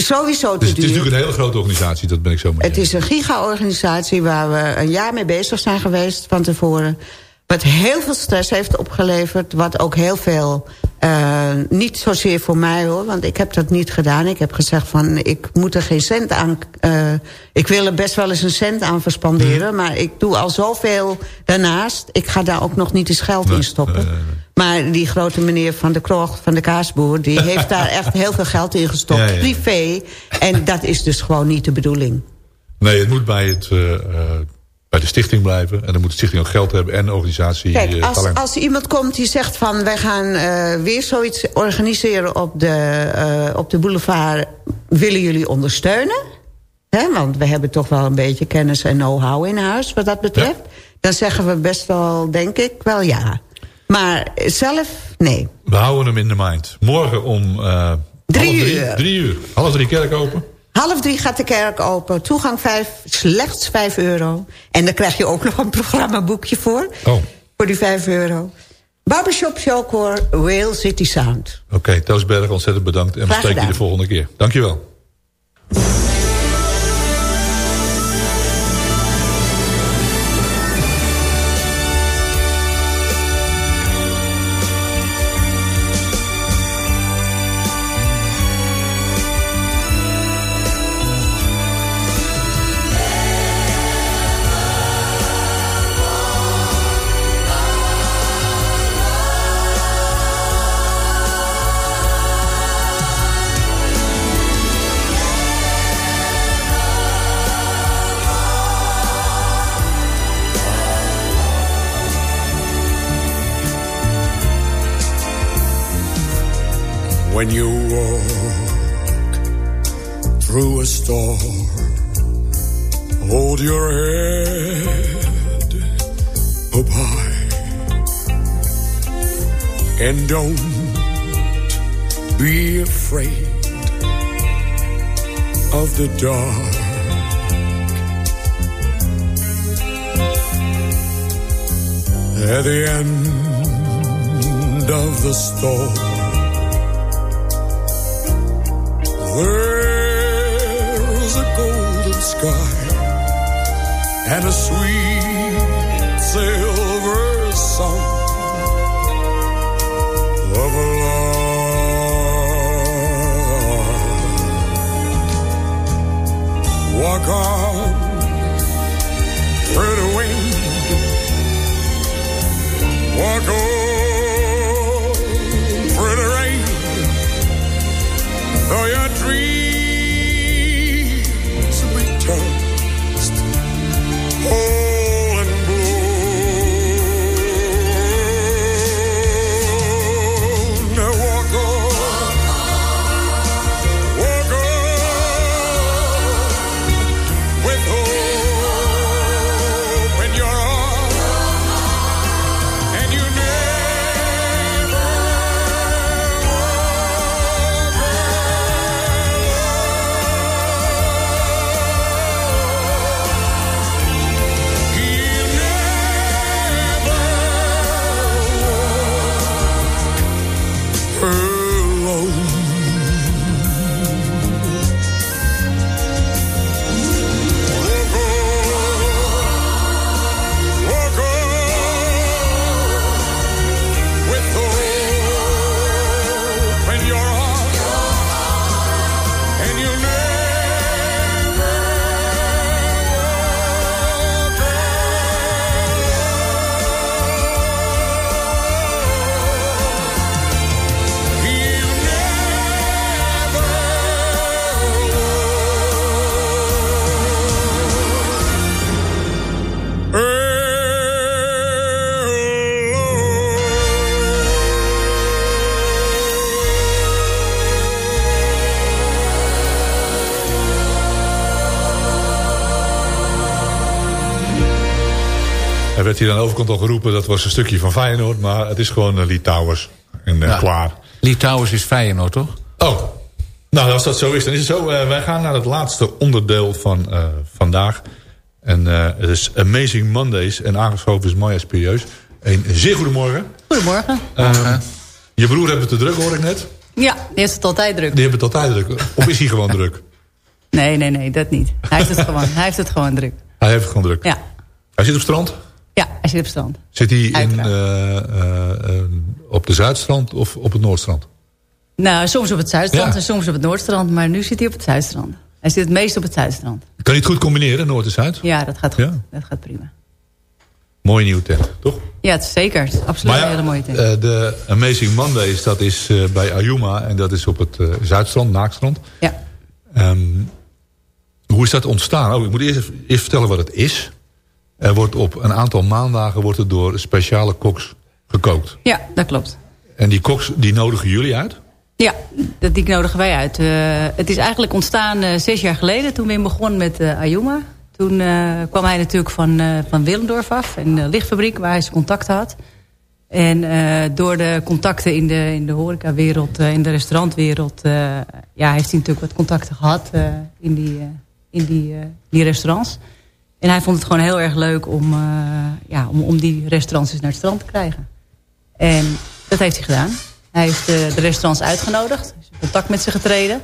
H: Sowieso te
E: dus. Het is natuurlijk een hele grote organisatie, dat ben ik zo mee.
H: Het is een giga-organisatie waar we een jaar mee bezig zijn geweest van tevoren. Wat heel veel stress heeft opgeleverd. Wat ook heel veel, uh, niet zozeer voor mij hoor. Want ik heb dat niet gedaan. Ik heb gezegd van, ik moet er geen cent aan... Uh, ik wil er best wel eens een cent aan verspanderen. Hmm. Maar ik doe al zoveel daarnaast. Ik ga daar ook nog niet eens geld in stoppen. Maar die grote meneer van de kroeg, van de kaasboer... die heeft daar echt heel veel geld in gestopt, ja, ja. privé. En dat is dus gewoon niet de bedoeling.
E: Nee, het moet bij, het, uh, bij de stichting blijven. En dan moet de stichting ook geld hebben en de organisatie...
H: Kijk, als, als iemand komt die zegt van... wij gaan uh, weer zoiets organiseren op de, uh, op de boulevard... willen jullie ondersteunen? Hè, want we hebben toch wel een beetje kennis en know-how in huis wat dat betreft. Ja. Dan zeggen we best wel, denk ik, wel ja. Maar zelf, nee.
E: We houden hem in de mind. Morgen om uh,
H: drie, uur.
E: drie uur. Half drie kerk open.
H: Half drie gaat de kerk open. Toegang vijf, slechts vijf euro. En daar krijg je ook nog een programmaboekje voor.
E: Oh.
H: Voor die vijf euro. Barbershop Showcore, Whale City Sound.
E: Oké, okay, Toos Berg, ontzettend bedankt. En we spreken je de volgende keer. Dankjewel.
I: When you walk through a storm. Hold your head up high. And don't be afraid of the dark. At the end of the storm, there's a golden sky and a sweet silver song? Of love. Walk on through the wind, walk on
E: Hier aan de overkant al geroepen, dat was een stukje van Feyenoord. Maar het is gewoon uh, Litouwers. En eh,
F: Ja.
E: klaar.
F: Litouwers is Feyenoord, toch?
E: Oh, nou als dat zo is, dan is het zo. Eh, wij gaan naar het laatste onderdeel van eh, vandaag. En eh, het is Amazing Mondays. En aangeschoven is Maya Spirieus. Een zeer goedemorgen.
J: Goedemorgen.
E: Eh, je broer heeft het te druk, hoor ik net.
J: Ja, die heeft het altijd druk.
E: Die hebben het altijd druk. Of is hij gewoon druk?
J: Nee, nee, nee, dat niet. Hij heeft het gewoon, hij heeft het gewoon druk.
E: Hij heeft het gewoon druk.
J: Ja,
E: Hij zit op strand.
J: Ja hij zit op strand.
E: Zit hij in, eh, eh, eh, op de Zuidstrand of op het Noordstrand?
J: Nou, soms op het Zuidstrand
E: Ja.
J: en soms op het Noordstrand. Maar nu zit hij op het Zuidstrand. Hij zit het meest op het Zuidstrand.
E: Kan je het goed combineren, Noord en Zuid?
J: Ja, dat gaat goed.
E: Ja.
J: Dat gaat prima.
E: Mooie nieuwe tent, toch?
J: Ja, het is zeker. Het is absoluut een hele mooie tent.
E: de Amazing Mondays, dat is bij Ayuma. En dat is op het Zuidstrand, Naakstrand.
J: Ja.
E: Ehm, hoe is dat ontstaan? Oh, ik moet eerst, eerst vertellen wat het is. Er wordt op een aantal maandagen wordt er door speciale koks gekookt.
J: ja, dat klopt.
E: En die koks die nodigen jullie uit?
J: Ja, die nodigen wij uit. Eh, het is eigenlijk ontstaan eh, zes jaar geleden toen Wim begon met eh Ayuma. Toen kwam hij natuurlijk van, van Willendorf af, de lichtfabriek waar hij zijn contacten had. En door de contacten in de, in de horecawereld, in de restaurantwereld... ja, heeft hij natuurlijk wat contacten gehad eh, in, die, in die, die restaurants. En hij vond het gewoon heel erg leuk om, eh, ja, om, om die restaurants eens naar het strand te krijgen. En dat heeft hij gedaan. Hij heeft eh, de restaurants uitgenodigd. is in contact met ze getreden.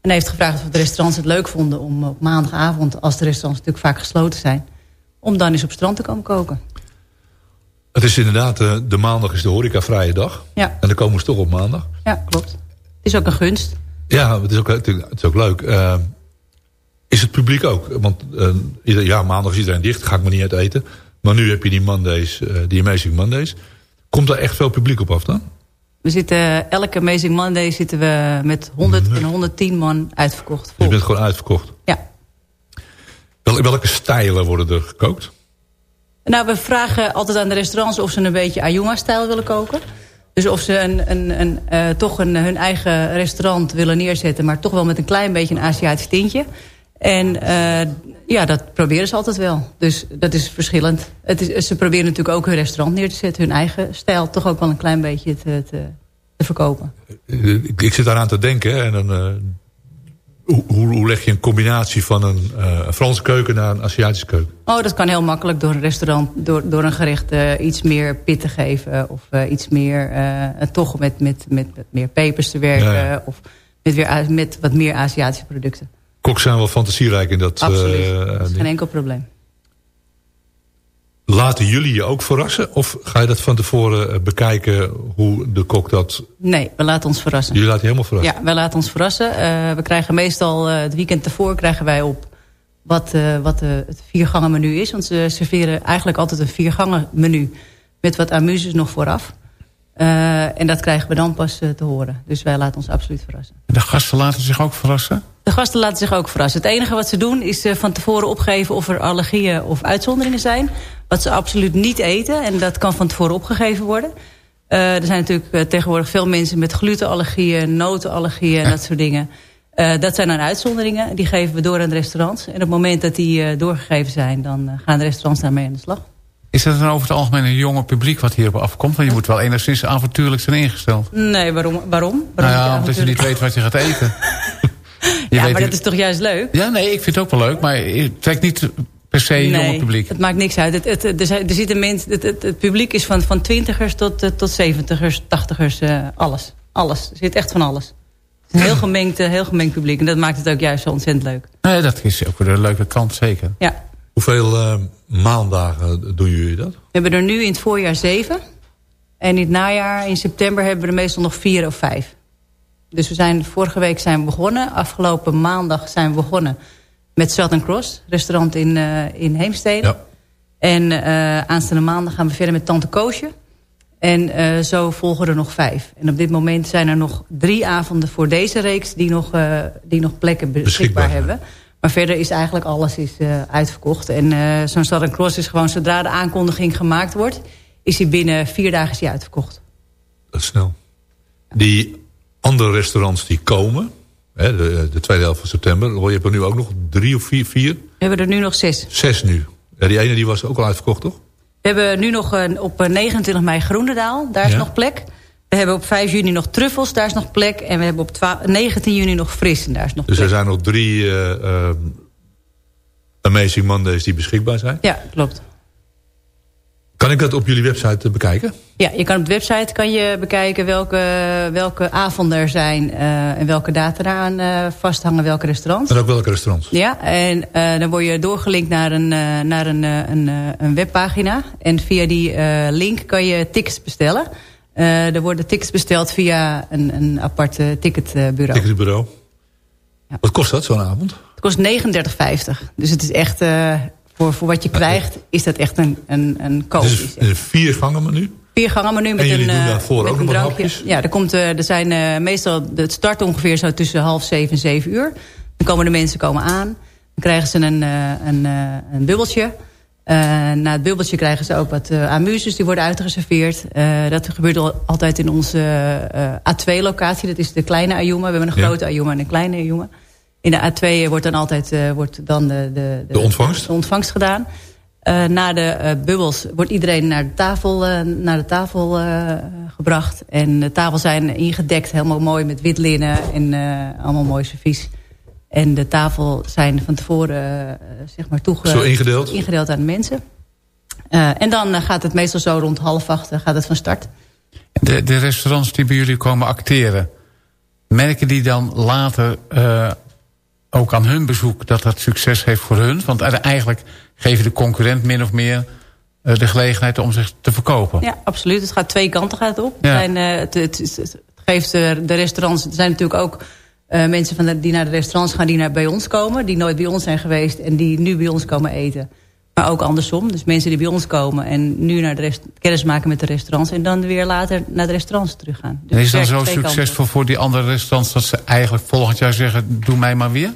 J: En hij heeft gevraagd of de restaurants het leuk vonden... om op maandagavond, als de restaurants natuurlijk vaak gesloten zijn... om dan eens op strand te komen koken.
E: Het is inderdaad, eh, de maandag is de horecavrije dag.
J: Ja.
E: En dan komen ze toch op maandag.
J: Ja, klopt. Het is ook een gunst.
E: Ja, het is ook, het is ook leuk. Is het publiek ook? Want eh, ja, maandag is iedereen dicht, ga ik maar niet uit eten. Maar nu heb je die Mondays, eh, die Amazing Mondays. Komt daar echt veel publiek op af dan?
J: We zitten, elke Amazing Monday zitten we met 100 en 110 man uitverkocht.
E: Je bent gewoon uitverkocht.
J: Ja.
E: Wel, welke stijlen worden er gekookt?
J: Nou, we vragen altijd aan de restaurants of ze een beetje Ayuma-stijl willen koken. Dus of ze een, een, een, eh, toch een, hun eigen restaurant willen neerzetten... maar toch wel met een klein beetje een Aziatisch tintje. En uh, ja, dat proberen ze altijd wel. Dus dat is verschillend. Het is, ze proberen natuurlijk ook hun restaurant neer te zetten. Hun eigen stijl toch ook wel een klein beetje te, te, te verkopen.
E: Ik, ik zit daaraan te denken. En dan, uh, hoe, hoe, leg je een combinatie van een uh, Franse keuken naar een Aziatische keuken?
J: Oh, dat kan heel makkelijk door een restaurant, door, door een gerecht uh, iets meer pit te geven. Of iets meer, toch met, met, met, met, meer pepers te werken. Ja, ja. Of met, weer, met wat meer Aziatische producten.
E: Koks zijn wel fantasierijk in dat.
J: Absoluut, dat is geen enkel probleem.
E: Laten jullie je ook verrassen? Of ga je dat van tevoren bekijken hoe de kok dat...
J: Nee, we laten ons verrassen.
E: Jullie laten je helemaal verrassen?
J: Ja, we laten ons verrassen. Uh, we krijgen meestal uh, het weekend ervoor krijgen wij op wat, uh, wat het viergangen menu is. Want ze serveren eigenlijk altijd een viergangen menu. Met wat amuses nog vooraf. en dat krijgen we dan pas te horen. Dus wij laten ons absoluut verrassen.
F: De gasten laten zich ook verrassen?
J: De gasten laten zich ook verrassen. Het enige wat ze doen is van tevoren opgeven of er allergieën of uitzonderingen zijn. Wat ze absoluut niet eten. En dat kan van tevoren opgegeven worden. Uh, er zijn natuurlijk uh, tegenwoordig veel mensen met glutenallergieën, notenallergieën en dat soort dingen. Uh, dat zijn dan uitzonderingen. Die geven we door aan de restaurants. En op het moment dat die doorgegeven zijn, dan gaan de restaurants daarmee aan de slag.
F: Is dat dan over het algemeen een jonge publiek wat hierop afkomt? Want je moet wel enigszins avontuurlijk zijn ingesteld.
J: Nee, waarom? waarom? waarom
F: nou ja, omdat je niet weet wat je gaat eten.
J: je ja, maar dat is toch juist leuk?
F: Ja, nee, ik vind het ook wel leuk. Maar het trekt niet per se
J: nee,
F: jonge publiek.
J: het maakt niks uit. Het, het, het, er, er zitten mensen, het, het, het, publiek is van, van twintigers tot, tot zeventigers, tachtigers, uh, alles. Alles. Er zit echt van alles. Het is een heel gemengd, heel gemengd publiek. En dat maakt het ook juist zo ontzettend leuk.
F: Nee, dat is ook weer een leuke kant, zeker.
J: Ja.
E: Hoeveel uh, maandagen doen jullie dat?
J: We hebben er nu in het voorjaar zeven. En in het najaar, in september, hebben we er meestal nog vier of vijf. Dus we zijn, vorige week zijn we begonnen. Afgelopen maandag zijn we begonnen met Southern Cross, restaurant in, uh, in Heemstede. Ja. En uh, aanstaande maandag gaan we verder met Tante Koosje. En uh, zo volgen er nog vijf. En op dit moment zijn er nog drie avonden voor deze reeks... die nog, die nog plekken beschikbaar, beschikbaar hebben. Maar verder is eigenlijk alles is, uitverkocht. En zo'n Southern Cross is gewoon... zodra de aankondiging gemaakt wordt... is hij binnen vier dagen is hij uitverkocht.
E: Dat is snel. Die andere restaurants die komen... Hè, de, de, tweede helft van september. Je hebt er nu ook nog drie of vier? vier?
J: We hebben er nu nog zes.
E: Zes nu. Ja, die ene die was ook al uitverkocht, toch?
J: We hebben nu nog een, op 29 mei Groenendaal. Daar is ja. nog plek. We hebben op 5 juni nog Truffels. Daar is nog plek. En we hebben op 12, 19 juni nog Fris. En daar is nog
E: dus
J: plek.
E: er zijn nog drie uh, uh, Amazing Mondays die beschikbaar zijn?
J: Ja, klopt.
E: Kan ik dat op jullie website bekijken?
J: Ja, je kan op de website kan je bekijken welke, welke avonden er zijn... Uh, en welke data eraan uh, vasthangen, welke restaurants.
E: En ook welke restaurants.
J: Ja, en uh, dan word je doorgelinkt naar een, naar een, een, een webpagina. En via die link kan je tickets bestellen. er worden tickets besteld via een, een apart ticketbureau.
E: Ticketbureau. Ja. Wat kost dat, zo'n avond?
J: Het kost 39,50. Dus het is echt voor, voor wat je krijgt, is dat echt een, een, een koop.
E: Dus een vier gangen menu?
J: Vier gangen menu met een, uh, met een drankje. Ja, er, komt, uh, er zijn uh, meestal, het start ongeveer zo tussen half zeven en zeven uur. Dan komen de mensen komen aan. Dan krijgen ze een, een, een bubbeltje. na het bubbeltje krijgen ze ook wat amuses, die worden uitgeserveerd. dat gebeurt altijd in onze A2-locatie. Dat is de kleine Ayuma. We hebben een grote. Ayuma en een kleine Ayuma. In de A2 wordt dan altijd uh, wordt dan de, de,
E: de, de, ontvangst?
J: de ontvangst gedaan. Uh, na de uh, bubbels wordt iedereen naar de tafel, naar de tafel gebracht. En de tafels zijn ingedekt, helemaal mooi met wit linnen en allemaal mooi servies. En de tafel zijn van tevoren zeg maar toege,
E: zo ingedeeld?
J: ingedeeld aan de mensen. en dan gaat het meestal zo rond half acht gaat het van start.
F: De, de restaurants die bij jullie komen acteren... merken die dan later ook aan hun bezoek dat dat succes heeft voor hun? Want eigenlijk geven de concurrent min of meer uh, de gelegenheid om zich te verkopen.
J: Ja, absoluut. Het gaat twee kanten gaat op. Ja. Zijn, uh, het, het, het, geeft de, de, restaurants... Er zijn natuurlijk ook uh, mensen van de, die naar de restaurants gaan... die naar bij ons komen, die nooit bij ons zijn geweest... en die nu bij ons komen eten. Maar ook andersom. Dus mensen die bij ons komen en nu naar de rest, kennis maken met de restaurants... en dan weer later naar de restaurants teruggaan.
F: Dus en is dat zo succesvol voor die andere restaurants... dat ze eigenlijk volgend jaar zeggen, doe mij maar weer?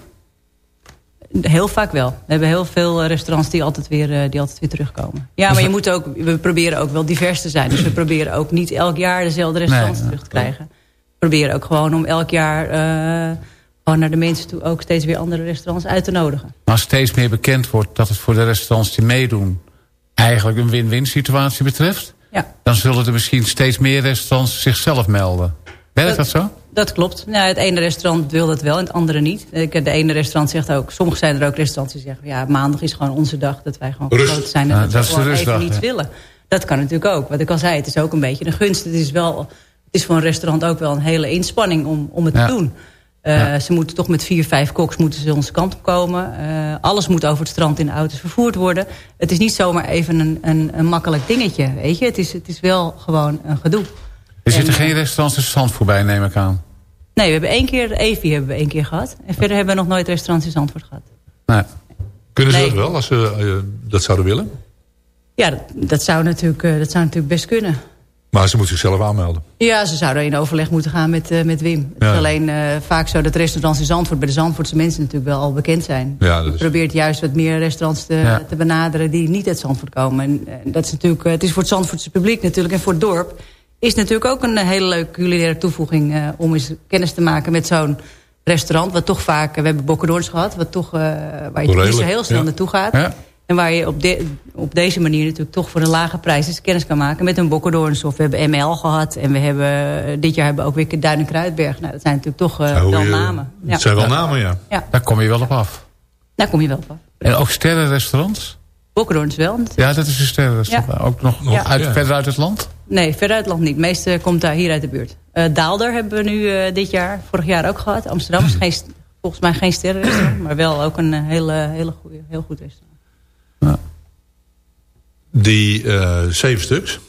J: Heel vaak wel. We hebben heel veel restaurants die altijd weer, die altijd weer terugkomen. Ja, maar je moet ook, we proberen ook wel divers te zijn. Dus we proberen ook niet elk jaar dezelfde restaurants nee, terug te krijgen. We proberen ook gewoon om elk jaar uh, gewoon naar de mensen toe ook steeds weer andere restaurants uit te nodigen.
F: Maar als steeds meer bekend wordt dat het voor de restaurants die meedoen... eigenlijk een win-win situatie betreft...
J: Ja.
F: dan zullen er misschien steeds meer restaurants zichzelf melden. Werkt dat, zo?
J: Dat klopt. Nou, het ene restaurant wil dat wel en het andere niet. Ik- De ene restaurant zegt ook... Sommige zijn er ook restaurants die zeggen... ja, maandag is gewoon onze dag dat wij gewoon
E: Rust.
J: gesloten zijn... en
F: Ja,
J: dat,
F: dat
J: we
F: is de
J: gewoon even
F: rustdag,
J: niets
F: ja.
J: willen. Dat kan natuurlijk ook. Wat ik al zei, het is ook een beetje een gunst. Het is, wel, het is voor een restaurant ook wel een hele inspanning om, om het
F: Ja.
J: te doen. Eh, Ze moeten toch met vier, vijf koks moeten ze onze kant op komen. Eh, alles moet over het strand in de auto's vervoerd worden. Het is niet zomaar even een, een, een makkelijk dingetje. Weet je? Het, is, het is wel gewoon een gedoe.
F: Er zitten
J: En,
F: geen restaurants in zand voorbij, neem ik aan.
J: Nee, we hebben één keer, Evi hebben we één keer gehad. En verder hebben we nog nooit restaurants in Zandvoort gehad.
F: Nee.
E: Kunnen ze
J: Nee.
E: dat wel, als ze eh, dat zouden willen?
J: Ja, dat, dat, zou natuurlijk, eh, dat zou natuurlijk best kunnen.
E: Maar ze moeten zichzelf aanmelden.
J: Ja, ze zouden in overleg moeten gaan met, eh, met Wim. Het is alleen eh, vaak zo dat restaurants in Zandvoort... bij de Zandvoortse mensen natuurlijk wel al bekend zijn.
E: Ja,
J: Je probeert juist wat meer restaurants te,
F: Ja.
J: te benaderen... die niet uit Zandvoort komen. En, dat is natuurlijk, eh, het is voor het Zandvoortse publiek natuurlijk... en voor het dorp is natuurlijk ook een hele leuke culinaire toevoeging... om eens kennis te maken met zo'n restaurant... wat toch vaak, we hebben Bokkendoorns gehad... Wat toch, waar je niet zo heel snel naartoe gaat... En waar je op, de, op deze manier natuurlijk toch voor een lage prijs eens kennis kan maken met een Bokkendoorns. Of we hebben ML gehad en we hebben, eh, dit jaar hebben we ook weer Duin en Kruidberg. Nou, dat zijn natuurlijk toch eh,
E: Nou,
J: wel
E: je-
J: namen. Ja.
E: Het zijn wel namen, ja.
J: ja,
F: Daar kom je wel op af.
J: daar kom je wel op af.
F: En ook sterrenrestaurants?
J: Bokkendoorns wel.
F: Ja, dat is een sterrenrestaurant. Ook nog
J: Ja.
F: uit,
E: Ja.
F: verder uit het land?
J: Nee, verder uit het land niet. Het meeste komt daar hier uit de buurt. Eh, Daalder hebben we nu eh, dit jaar, vorig jaar ook gehad. Amsterdam is geen, volgens mij geen sterrenrestaurant, maar wel ook een hele, hele goede, heel goed restaurant.
E: Die eh, zeven stuks.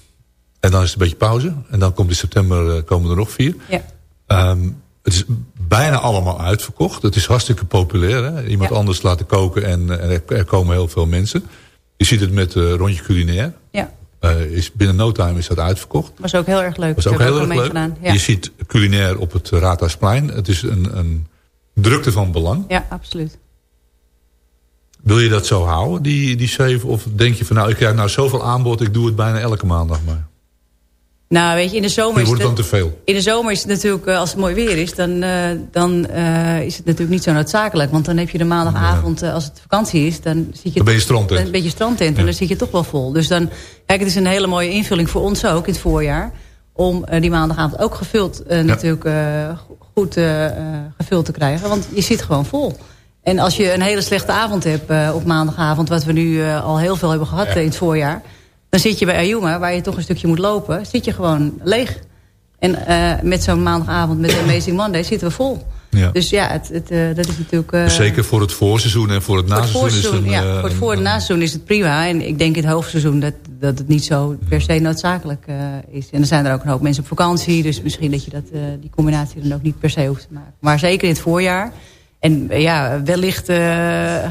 E: En dan is het een beetje pauze. En dan komt in september eh, komen er nog vier.
J: Ja.
E: Ehm, het is bijna allemaal uitverkocht. Het is hartstikke populair. Hè? Iemand
J: Ja.
E: anders laten koken en er, komen heel veel mensen. Je ziet het met eh rondje culinair.
J: ja,
E: is, binnen no time is dat uitverkocht.
J: was ook heel erg leuk. Ik
E: ook heel erg leuk.
J: Ja.
E: Je ziet culinair op het Raadhuisplein. Het is een, een drukte van belang.
J: ja, absoluut.
E: Wil je dat zo houden, die, die zeven? Of denk je van nou, ik krijg nou zoveel aanbod, ik doe het bijna elke maandag maar.
J: Nou, weet je, in de zomer is het...
E: dan te veel?
J: In de zomer is het natuurlijk, eh, als het mooi weer is... dan, eh, dan eh, is het natuurlijk niet zo noodzakelijk. Want dan heb je de maandagavond, als het vakantie is... dan zit je
E: Dan ben je strandtent.
J: Een beetje strandtent en dan zit je toch wel vol. Dus dan, kijk, het is een hele mooie invulling voor ons ook in het voorjaar... om die maandagavond ook gevuld natuurlijk go- goed gevuld te krijgen. Want je zit gewoon vol. En als je een hele slechte avond hebt eh, op maandagavond... wat we nu eh, al heel veel hebben gehad eh, in het voorjaar... dan zit je bij Ayuma, waar je toch een stukje moet lopen... zit je gewoon leeg. En eh, met zo'n maandagavond met Amazing Monday zitten we vol.
E: Ja.
J: Dus ja, het, het, dat is natuurlijk...
E: Zeker voor het voorseizoen en voor het
J: voor het
E: naseizoen is het een,
J: ja, voor het voor- en naseizoen is het prima. En ik denk in het hoofdseizoen dat, dat het niet zo per se noodzakelijk is. En er zijn er ook een hoop mensen op vakantie. Dus misschien dat je dat, die combinatie dan ook niet per se hoeft te maken. Maar zeker in het voorjaar. En eh, ja, wellicht eh,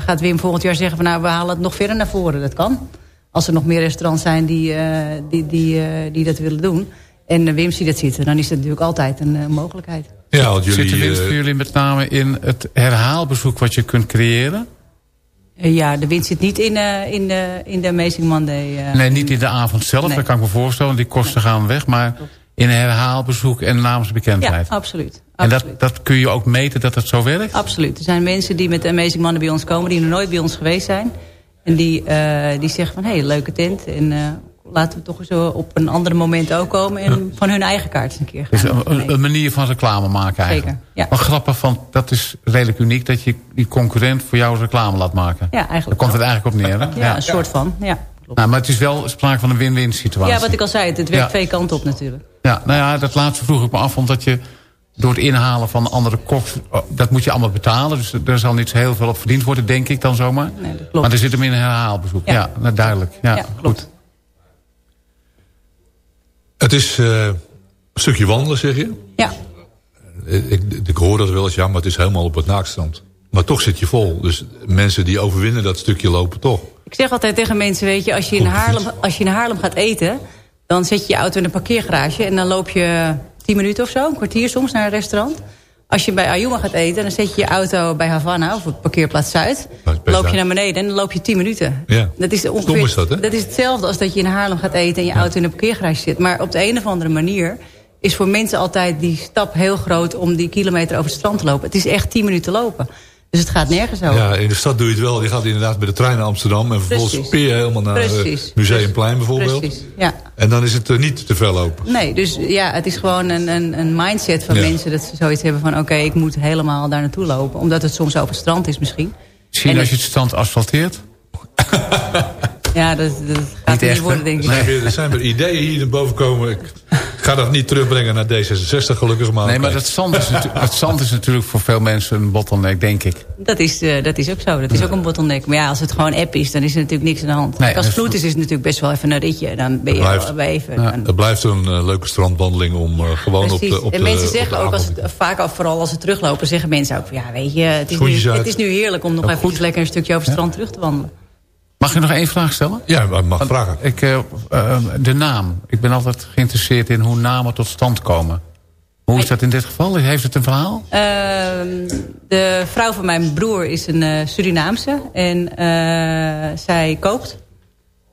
J: gaat Wim volgend jaar zeggen... van nou, we halen het nog verder naar voren. Dat kan. Als er nog meer restaurants zijn die, eh, die, die, eh, die dat willen doen. En Wim ziet dat zitten. Dan is dat natuurlijk altijd een eh, mogelijkheid.
E: Ja, want jullie,
F: Zit de winst voor jullie met name in het herhaalbezoek wat je kunt creëren?
J: Ja, de winst zit niet in, eh, in, de, in de Amazing Monday. eh,
F: Nee, niet in de avond zelf,
J: Nee.
F: dat kan ik me voorstellen. Die kosten gaan weg, maar in herhaalbezoek en
J: Ja,
F: naamsbekendheid.
J: absoluut.
F: En dat, dat kun je ook meten dat het zo werkt?
J: Absoluut. Er zijn mensen die met Amazing Mannen bij ons komen... die nog nooit bij ons geweest zijn. En die, eh, die zeggen van, hé, hey, leuke tent. En eh, laten we toch eens eh, op een ander moment ook komen... en van hun eigen kaart eens een keer
F: Dus
J: gaan.
F: een, een manier van reclame maken eigenlijk.
J: Zeker, ja.
F: Maar grappig, van, dat is redelijk uniek dat je die concurrent voor jou reclame laat maken.
J: Ja,
F: Daar
J: eigenlijk
F: komt het eigenlijk op neer. Hè?
J: Ja, een soort van. Ja.
F: Nou, maar het is wel sprake van een win-win situatie.
J: ja, wat ik al zei, het, het werkt
F: Ja.
J: twee kanten op natuurlijk.
F: Ja, nou ja, dat laatste vroeg ik me af, omdat je door het inhalen van andere koks, oh, dat moet je allemaal betalen. Dus er zal niet zo heel veel op verdiend worden, denk ik dan zomaar.
J: Nee, dat klopt.
F: Maar er zit hem in een herhaalbezoek. Ja,
J: Ja.
F: nou, duidelijk. Ja,
J: Ja, klopt.
F: goed.
E: Het is eh, een stukje wandelen, zeg je.
J: Ja,
E: Ik, ik, hoor dat wel eens, ja, maar het is helemaal op het naakstrand. Maar toch zit je vol. Dus mensen die overwinnen dat stukje lopen toch.
J: ik zeg altijd tegen mensen, weet je... als je in. Haarlem, als je in Haarlem gaat eten... dan zet je je auto in een parkeergarage... en dan loop je tien minuten of zo, een kwartier soms, naar een restaurant... Als je bij Ayuma gaat eten, dan zet je je auto bij Havana... of op parkeerplaats Zuid.
E: bij
J: loop je naar beneden en dan loop je 10 minuten.
E: Ja.
J: Dat is, ongeveer,
E: is dat, hè?
J: is hetzelfde als dat je in Haarlem gaat eten... en je auto in een parkeergarage zit. Maar op de een of andere manier is voor mensen altijd die stap heel groot... om die kilometer over het strand te lopen. Het is echt 10 minuten lopen. Dus het gaat nergens over.
E: Ja, in de stad doe je het wel. Je gaat inderdaad met de trein naar Amsterdam... en vervolgens
J: Precies.
E: speer je helemaal naar eh,
J: Precies.
E: Museumplein bijvoorbeeld.
J: Precies, ja.
E: En dan is het eh, niet te ver lopen.
J: Nee, dus ja, het is gewoon een, een, een mindset van
E: Ja.
J: mensen... dat ze zoiets hebben van, oké, ik moet helemaal daar naartoe lopen. Omdat het soms over het strand is misschien.
F: Misschien
J: En
F: als je het strand asfalteert?
J: Ja, dat, dat gaat
F: Niet
J: er niet worden, denk ik.
E: Nee, er zijn weer ideeën hier naar boven komen. Ik ga dat niet terugbrengen naar D66 gelukkig. Maar
F: Nee, maar dat zand, is het zand is natuurlijk voor veel mensen een bottleneck, denk ik.
J: Dat is, eh, dat is ook zo. Dat is ook een bottleneck. Maar ja, als het gewoon app is, dan is er natuurlijk niks aan de hand.
F: Nee,
J: als het vloed is, is het natuurlijk best wel even een ritje. Dan ben je
E: Het blijft.
J: wel even.
F: Ja.
J: dan-
E: Het blijft een eh, leuke strandwandeling om eh, gewoon op de op
J: en mensen
E: de
J: zeggen ook, als het, vaak al, vooral als ze teruglopen, zeggen mensen ook... van, ja, weet je, het is, nu, het is nu heerlijk om nog even
F: goed.
J: lekker een stukje over het strand terug te wandelen.
F: Mag ik nog één vraag stellen?
E: Ja, mag vragen.
F: Ik, eh, eh, de naam. Ik ben altijd geïnteresseerd in hoe namen tot stand komen. Hoe is dat in dit geval? Heeft het een verhaal?
J: Ehm, de vrouw van mijn broer is een eh, Surinaamse. En eh, zij kookt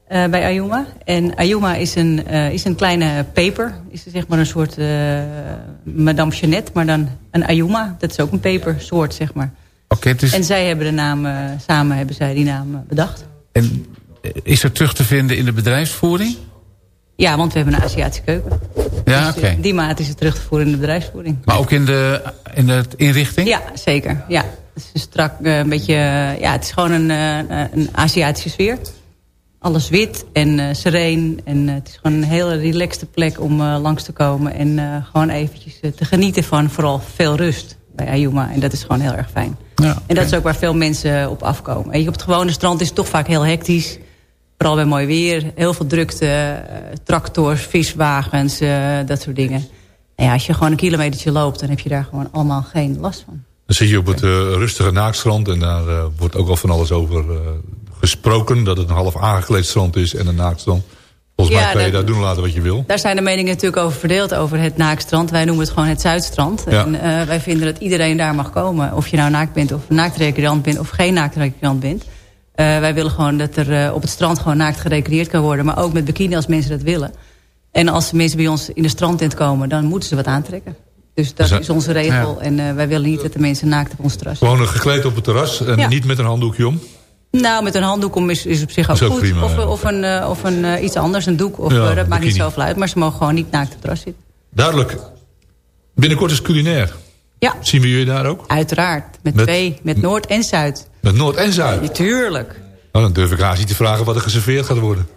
J: eh, bij Ayuma. En Ayuma is een, eh, is een kleine peper. Is zeg maar een soort eh, Madame Jeannette. Maar dan een Ayuma. Dat is ook een pepersoort, zeg maar.
F: Oké, het is,
J: En zij hebben de naam, samen hebben zij die naam bedacht.
F: En, eh, is dat terug te vinden in de bedrijfsvoering?
J: Ja, want we hebben een Aziatische keuken.
F: Ja,
J: Dus,
F: oké.
J: eh, die maat is het terug te voeren in de bedrijfsvoering.
F: Maar ook in de, in de inrichting?
J: Ja, zeker. Ja. Het is een strak, eh, een beetje, ja, het is gewoon een, een Aziatische sfeer. Alles wit en eh sereen. En het is gewoon een hele relaxte plek om langs te komen. En gewoon eventjes te genieten van vooral veel rust bij Ayuma. En dat is gewoon heel erg fijn.
F: Ja,
J: En dat is ook waar veel mensen op afkomen. Weet je, op het gewone strand is het toch vaak heel hectisch. Vooral bij mooi weer. Heel veel drukte. eh, tractors, viswagens, eh, dat soort dingen. En ja, als je gewoon een kilometertje loopt... dan heb je daar gewoon allemaal geen last van.
E: Dan zit je op het eh, rustige naakstrand en daar wordt ook al van alles over gesproken. Dat het een half aangekleed strand is en een naakstrand. Volgens
J: Ja,
E: mij kan je daar doen laten wat je wil.
J: Daar zijn de meningen natuurlijk over verdeeld, over het naakstrand. Wij noemen het gewoon het Zuidstrand.
E: Ja.
J: En eh, wij vinden dat iedereen daar mag komen. Of je nou naakt bent, of naaktrecreant bent, of geen naaktrecreant bent. Eh, wij willen gewoon dat er eh, op het strand gewoon naakt gerecreëerd kan worden. Maar ook met bikini als mensen dat willen. En als mensen bij ons in de strandtent komen, dan moeten ze wat aantrekken. Dus dat is onze regel. En wij willen niet dat de mensen naakt op ons terras
E: Gewoon gekleed op het terras en
J: Ja.
E: niet met een handdoekje om.
J: Nou, met een handdoek om is, is op zich ook, goed.
E: prima,
J: of
E: ja.
J: of, een, eh, of een, eh, iets anders, een doek. Of,
E: Ja,
J: eh, dat maakt niet zoveel uit. Maar ze mogen gewoon niet naakt op het terras zitten.
E: Duidelijk. Binnenkort is culinair.
J: Ja,
E: Zien we jullie daar ook?
J: uiteraard. Met,
E: Met-
J: twee, met Noord en Zuid.
E: Met Noord en Zuid.
J: Natuurlijk.
E: Nou, dan durf ik haast niet te vragen wat er geserveerd gaat worden.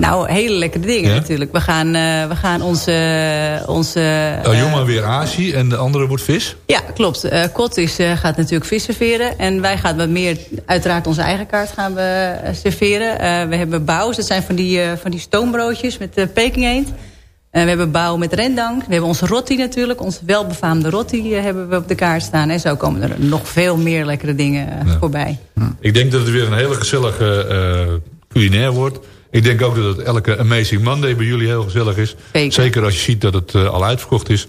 J: Nou, hele lekkere dingen
E: Ja?
J: natuurlijk. We gaan, eh, we gaan onze... onze
E: Uh,
J: eh,
E: Joma weer Azië en de andere wordt vis.
J: ja, klopt. Eh Kot is, gaat natuurlijk vis serveren. En wij gaan wat meer, uiteraard onze eigen kaart gaan we serveren. We hebben bouws, dat zijn van die, van die stoombroodjes met uh, peking eend. We hebben bouw met rendang. We hebben onze rotti natuurlijk. Onze welbefaamde rotti hebben we op de kaart staan. En zo komen er nog veel meer lekkere dingen voorbij.
E: Ik denk dat het weer een hele gezellige culinair wordt. Ik denk ook dat het elke Amazing Monday bij jullie heel gezellig is.
J: Zeker.
E: als je ziet dat het eh, al uitverkocht is.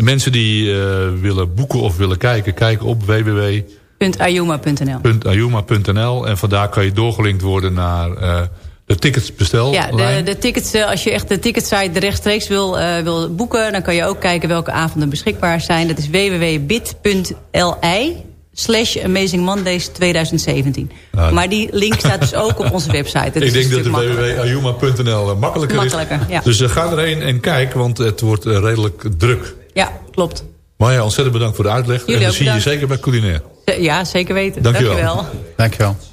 E: Mensen die eh, willen boeken of willen kijken, kijken op www.ayuma.nl.
J: .ayuma.nl
E: En vandaar kan je doorgelinkt worden naar eh, de ticketsbestel.
J: Ja, de, de tickets, als je echt de ticketsite rechtstreeks wil, wil boeken... dan kan je ook kijken welke avonden beschikbaar zijn. Dat is www.bit.li slash Amazing Mondays 2017.
E: Nou,
J: maar die link staat dus ook op onze website. Dat
E: ik
J: is
E: denk dat de
J: stuk makkelijker.
E: www.ayuma.nl makkelijker,
J: Makkelijker,
E: is.
J: ja.
E: Dus eh, ga erheen en kijk, want het wordt eh, redelijk druk.
J: Ja, klopt.
E: Marja, ontzettend bedankt voor de uitleg.
J: Jullie
E: en dan
J: ook
E: zie je je zeker bij culinair.
J: Ja, zeker weten.
E: Dank je wel.
J: Dankjewel.
F: Dankjewel.
I: She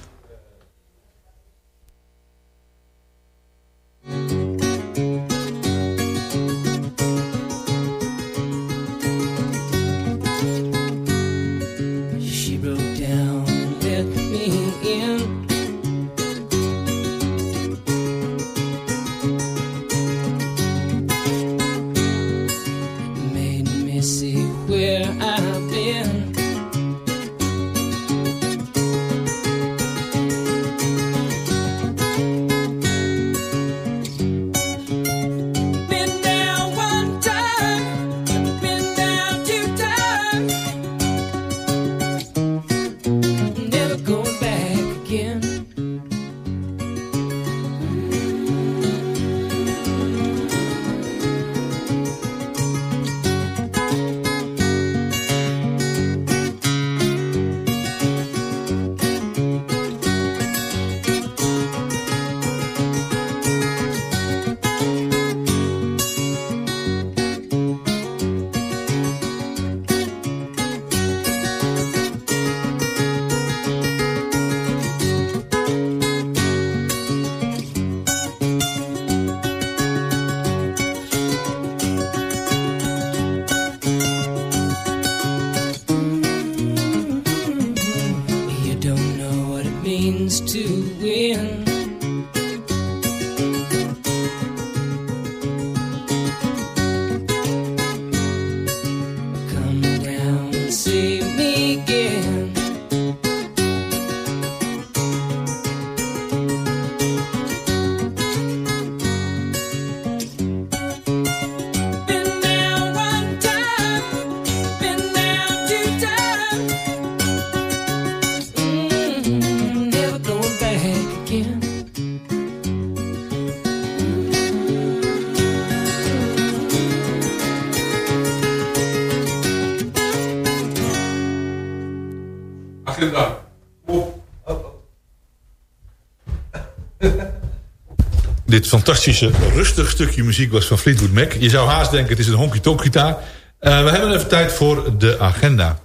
E: Fantastische, rustig stukje muziek was van Fleetwood Mac. Je zou haast denken, het is een honky-tonk gitaar. Eh, we hebben even tijd voor de agenda.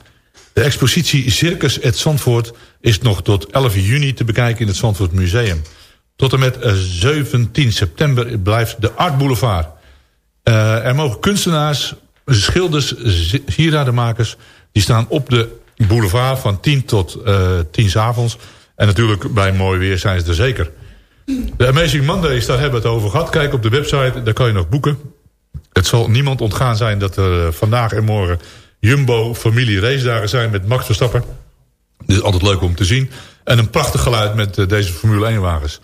E: De expositie Circus et Zandvoort is nog tot 11 juni te bekijken in het Zandvoort Museum. Tot en met eh, 17 september blijft de Art Boulevard. Eh, er mogen kunstenaars, schilders, sieradenmakers... die staan op de boulevard van 10 tot eh 10 s avonds. En natuurlijk bij mooi weer zijn ze er zeker. De Amazing Mondays, daar hebben we het over gehad. Kijk op de website, daar kan je nog boeken. Het zal niemand ontgaan zijn dat er eh, vandaag en morgen... Jumbo familie race dagen zijn met Max Verstappen. Is altijd leuk om te zien. En een prachtig geluid met eh, deze Formule 1 wagens.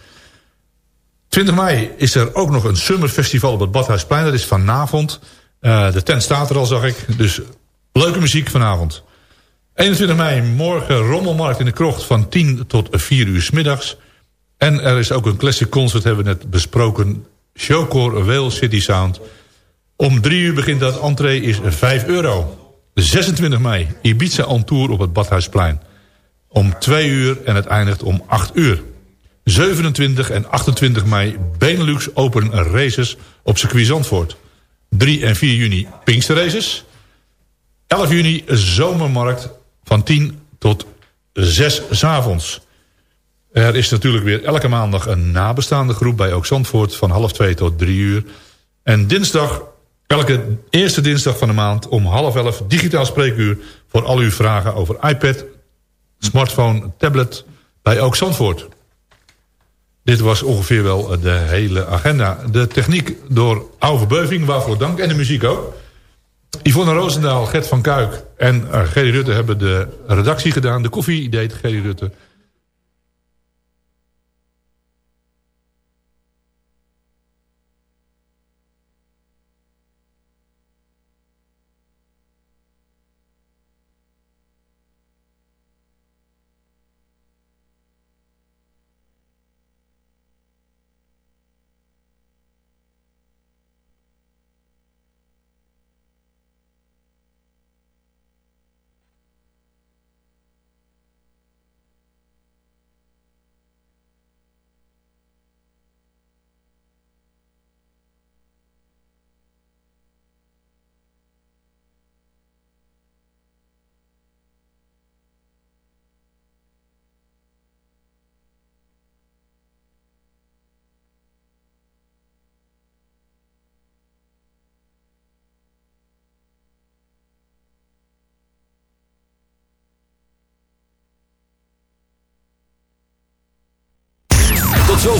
E: 20 mei is er ook nog een summerfestival op het Badhuisplein. Dat is vanavond. Eh, de tent staat er al, zag ik. Dus leuke muziek vanavond. 21 mei, morgen rommelmarkt in de krocht van 10 tot 4 uur middags. En er is ook een classic concert, hebben we net besproken. Showcore Whale City Sound. Om 3 uur begint dat. Entree is 5 euro. 26 mei, Ibiza on Tour op het Badhuisplein. Om 2 uur en het eindigt om 8 uur. 27 en 28 mei Benelux Open Races op circuit Zandvoort. 3 en 4 juni Pinkster Races. 11 juni Zomermarkt van 10 tot 6 s avonds. Er is natuurlijk weer elke maandag een nabestaande groep bij Ook Zandvoort... van half 2 tot 3 uur. En dinsdag, elke eerste dinsdag van de maand om half 11... digitaal spreekuur voor al uw vragen over iPad, smartphone, tablet... bij Ook Zandvoort. Dit was ongeveer wel de hele agenda. De techniek door Oude Beuving, waarvoor dank. En de muziek ook. Yvonne Roosendaal, Gert van Kuik en Gerry Rutte hebben de redactie gedaan. De koffie deed Gerry Rutte.